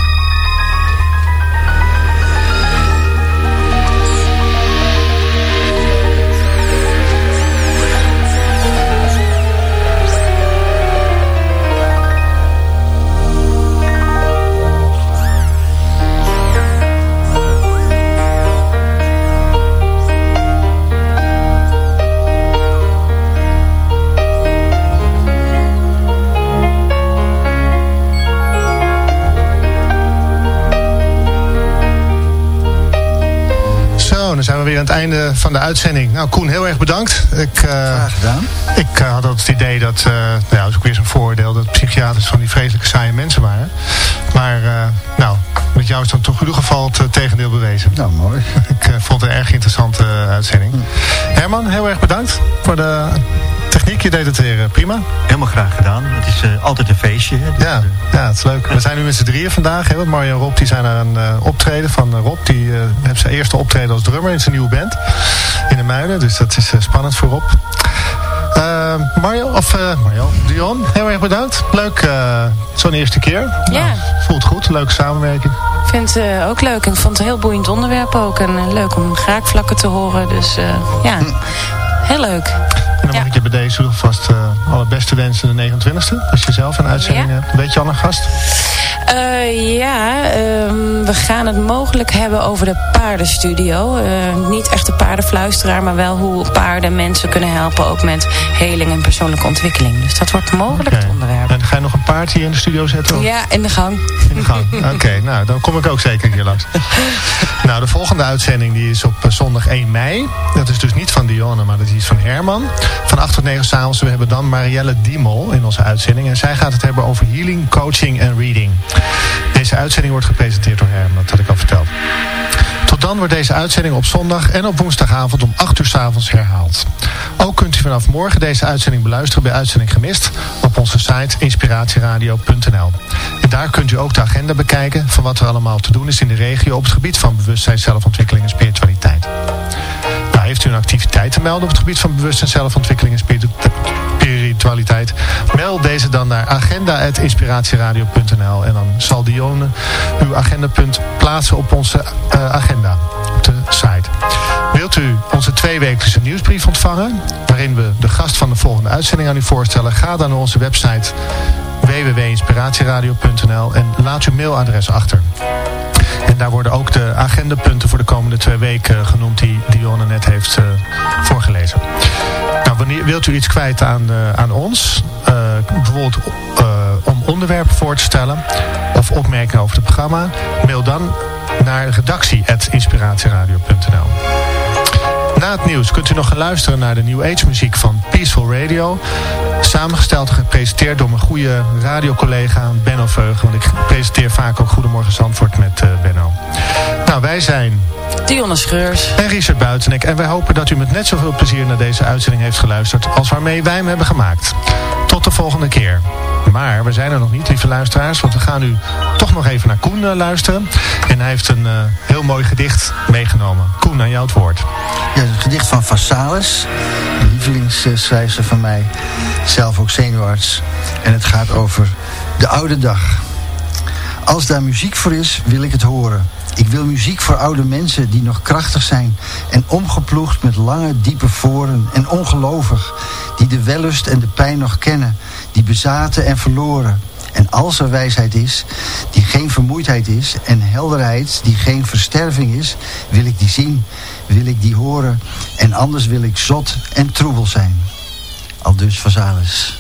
Einde van de uitzending. Nou, Koen, heel erg bedankt. Ik, uh, Graag gedaan. Ik uh, had het idee dat, uh, nou dat is ook weer zo'n voordeel, dat psychiaters van die vreselijke saaie mensen waren. Maar, nou, met jou is dan toch in ieder geval het tegendeel bewezen. Nou, mooi. ik vond het een erg interessante uitzending. Hm. Herman, heel erg bedankt voor de techniek. Je deed het weer prima. Helemaal graag gedaan. Het is altijd een feestje. Dus, ja, ja, het is leuk. We zijn nu met z'n drieën vandaag. Hè? Mario en Rob die zijn naar een optreden van Rob. Die heeft zijn eerste optreden als drummer in zijn nieuwe band. In de Muiden, dus dat is uh, spannend voorop. Uh, Mario, of uh, Mario, Dion, heel erg bedankt. Leuk, zo'n eerste keer. Ja. Nou, voelt goed, leuke samenwerking. Ik vind het ook leuk. Ik vond het een heel boeiend onderwerp ook. En leuk om graakvlakken te horen. Dus ja, hm. heel leuk. En dan mag ik je bij deze alvast uh, alle beste wensen de 29e. Als je zelf een uitzending hebt. Weet je al een gast? Uh, ja, uh, we gaan het mogelijk hebben over de paardenstudio. Uh, niet echt de paardenfluisteraar, maar wel hoe paarden mensen kunnen helpen. Ook met heling en persoonlijke ontwikkeling. Dus dat wordt mogelijk het onderwerp. En ga je nog een paard hier in de studio zetten? Of? Ja, in de gang. In de gang, oké. nou, dan kom ik ook zeker hier langs. nou, de volgende uitzending die is op eh, zondag 1 mei. Dat is dus niet van Dionne, maar dat is van Herman. Van 8 tot 9 s'avonds. We hebben dan Marielle Diemol in onze uitzending. En zij gaat het hebben over healing, coaching en reading. Deze uitzending wordt gepresenteerd door Herman, dat had ik al verteld. Tot dan wordt deze uitzending op zondag en op woensdagavond om 8 uur s avonds herhaald. Ook kunt u vanaf morgen deze uitzending beluisteren bij Uitzending Gemist op onze site inspiratieradio.nl. En daar kunt u ook de agenda bekijken van wat er allemaal te doen is in de regio op het gebied van bewustzijn, zelfontwikkeling en spiritualiteit. Nou, heeft u een activiteit te melden op het gebied van bewustzijn, zelfontwikkeling en spiritualiteit? Meld deze dan naar agenda.inspiratieradio.nl en dan zal Dione uw agendapunt plaatsen op onze uh, agenda op de site. Wilt u onze tweewekelijkse nieuwsbrief ontvangen, waarin we de gast van de volgende uitzending aan u voorstellen? Ga dan naar onze website www.inspiratieradio.nl en laat uw mailadres achter. En daar worden ook de agendapunten voor de komende twee weken genoemd die Dionne net heeft uh, voorgelezen. Nou, wanneer wilt u iets kwijt aan, uh, aan ons? Bijvoorbeeld om onderwerpen voor te stellen of opmerkingen over het programma? Mail dan naar redactie.inspiratieradio.nl Na het nieuws kunt u nog gaan luisteren naar de New Age muziek van Peaceful Radio. Samengesteld en gepresenteerd door mijn goede radiocollega Benno Veugen. Want ik presenteer vaak ook Goedemorgen Zandvoort met uh, Benno. Nou, wij zijn... Dionne Schreurs. En Richard Buitenek. En wij hopen dat u met net zoveel plezier naar deze uitzending heeft geluisterd... als waarmee wij hem hebben gemaakt. Tot de volgende keer. Maar we zijn er nog niet, lieve luisteraars. Want we gaan nu toch nog even naar Koen uh, luisteren. En hij heeft een uh, heel mooi gedicht meegenomen. Koen, aan jou het woord. Ja, het gedicht van Vassalis. Een van mij. Zelf ook zenuwarts. En het gaat over de oude dag. Als daar muziek voor is, wil ik het horen. Ik wil muziek voor oude mensen die nog krachtig zijn en omgeploegd met lange, diepe voren en ongelovig, die de wellust en de pijn nog kennen, die bezaten en verloren. En als er wijsheid is, die geen vermoeidheid is... en helderheid die geen versterving is, wil ik die zien, wil ik die horen... en anders wil ik zot en troebel zijn. Al dus Vazalis.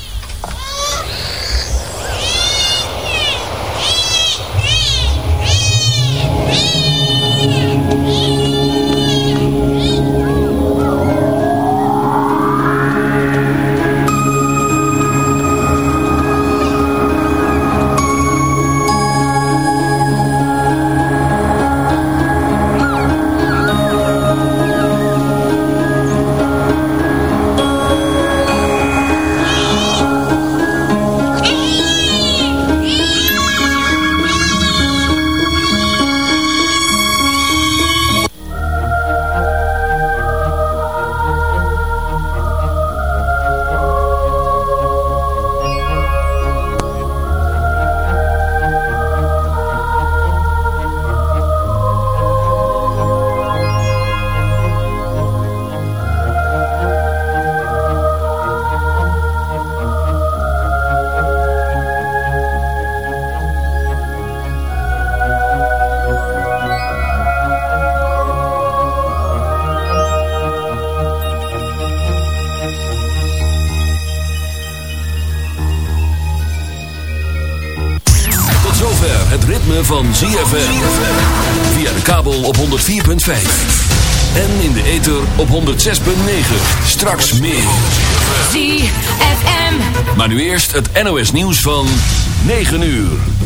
Op 106.9. Straks meer. ZFM. Maar nu eerst het NOS nieuws van 9 uur.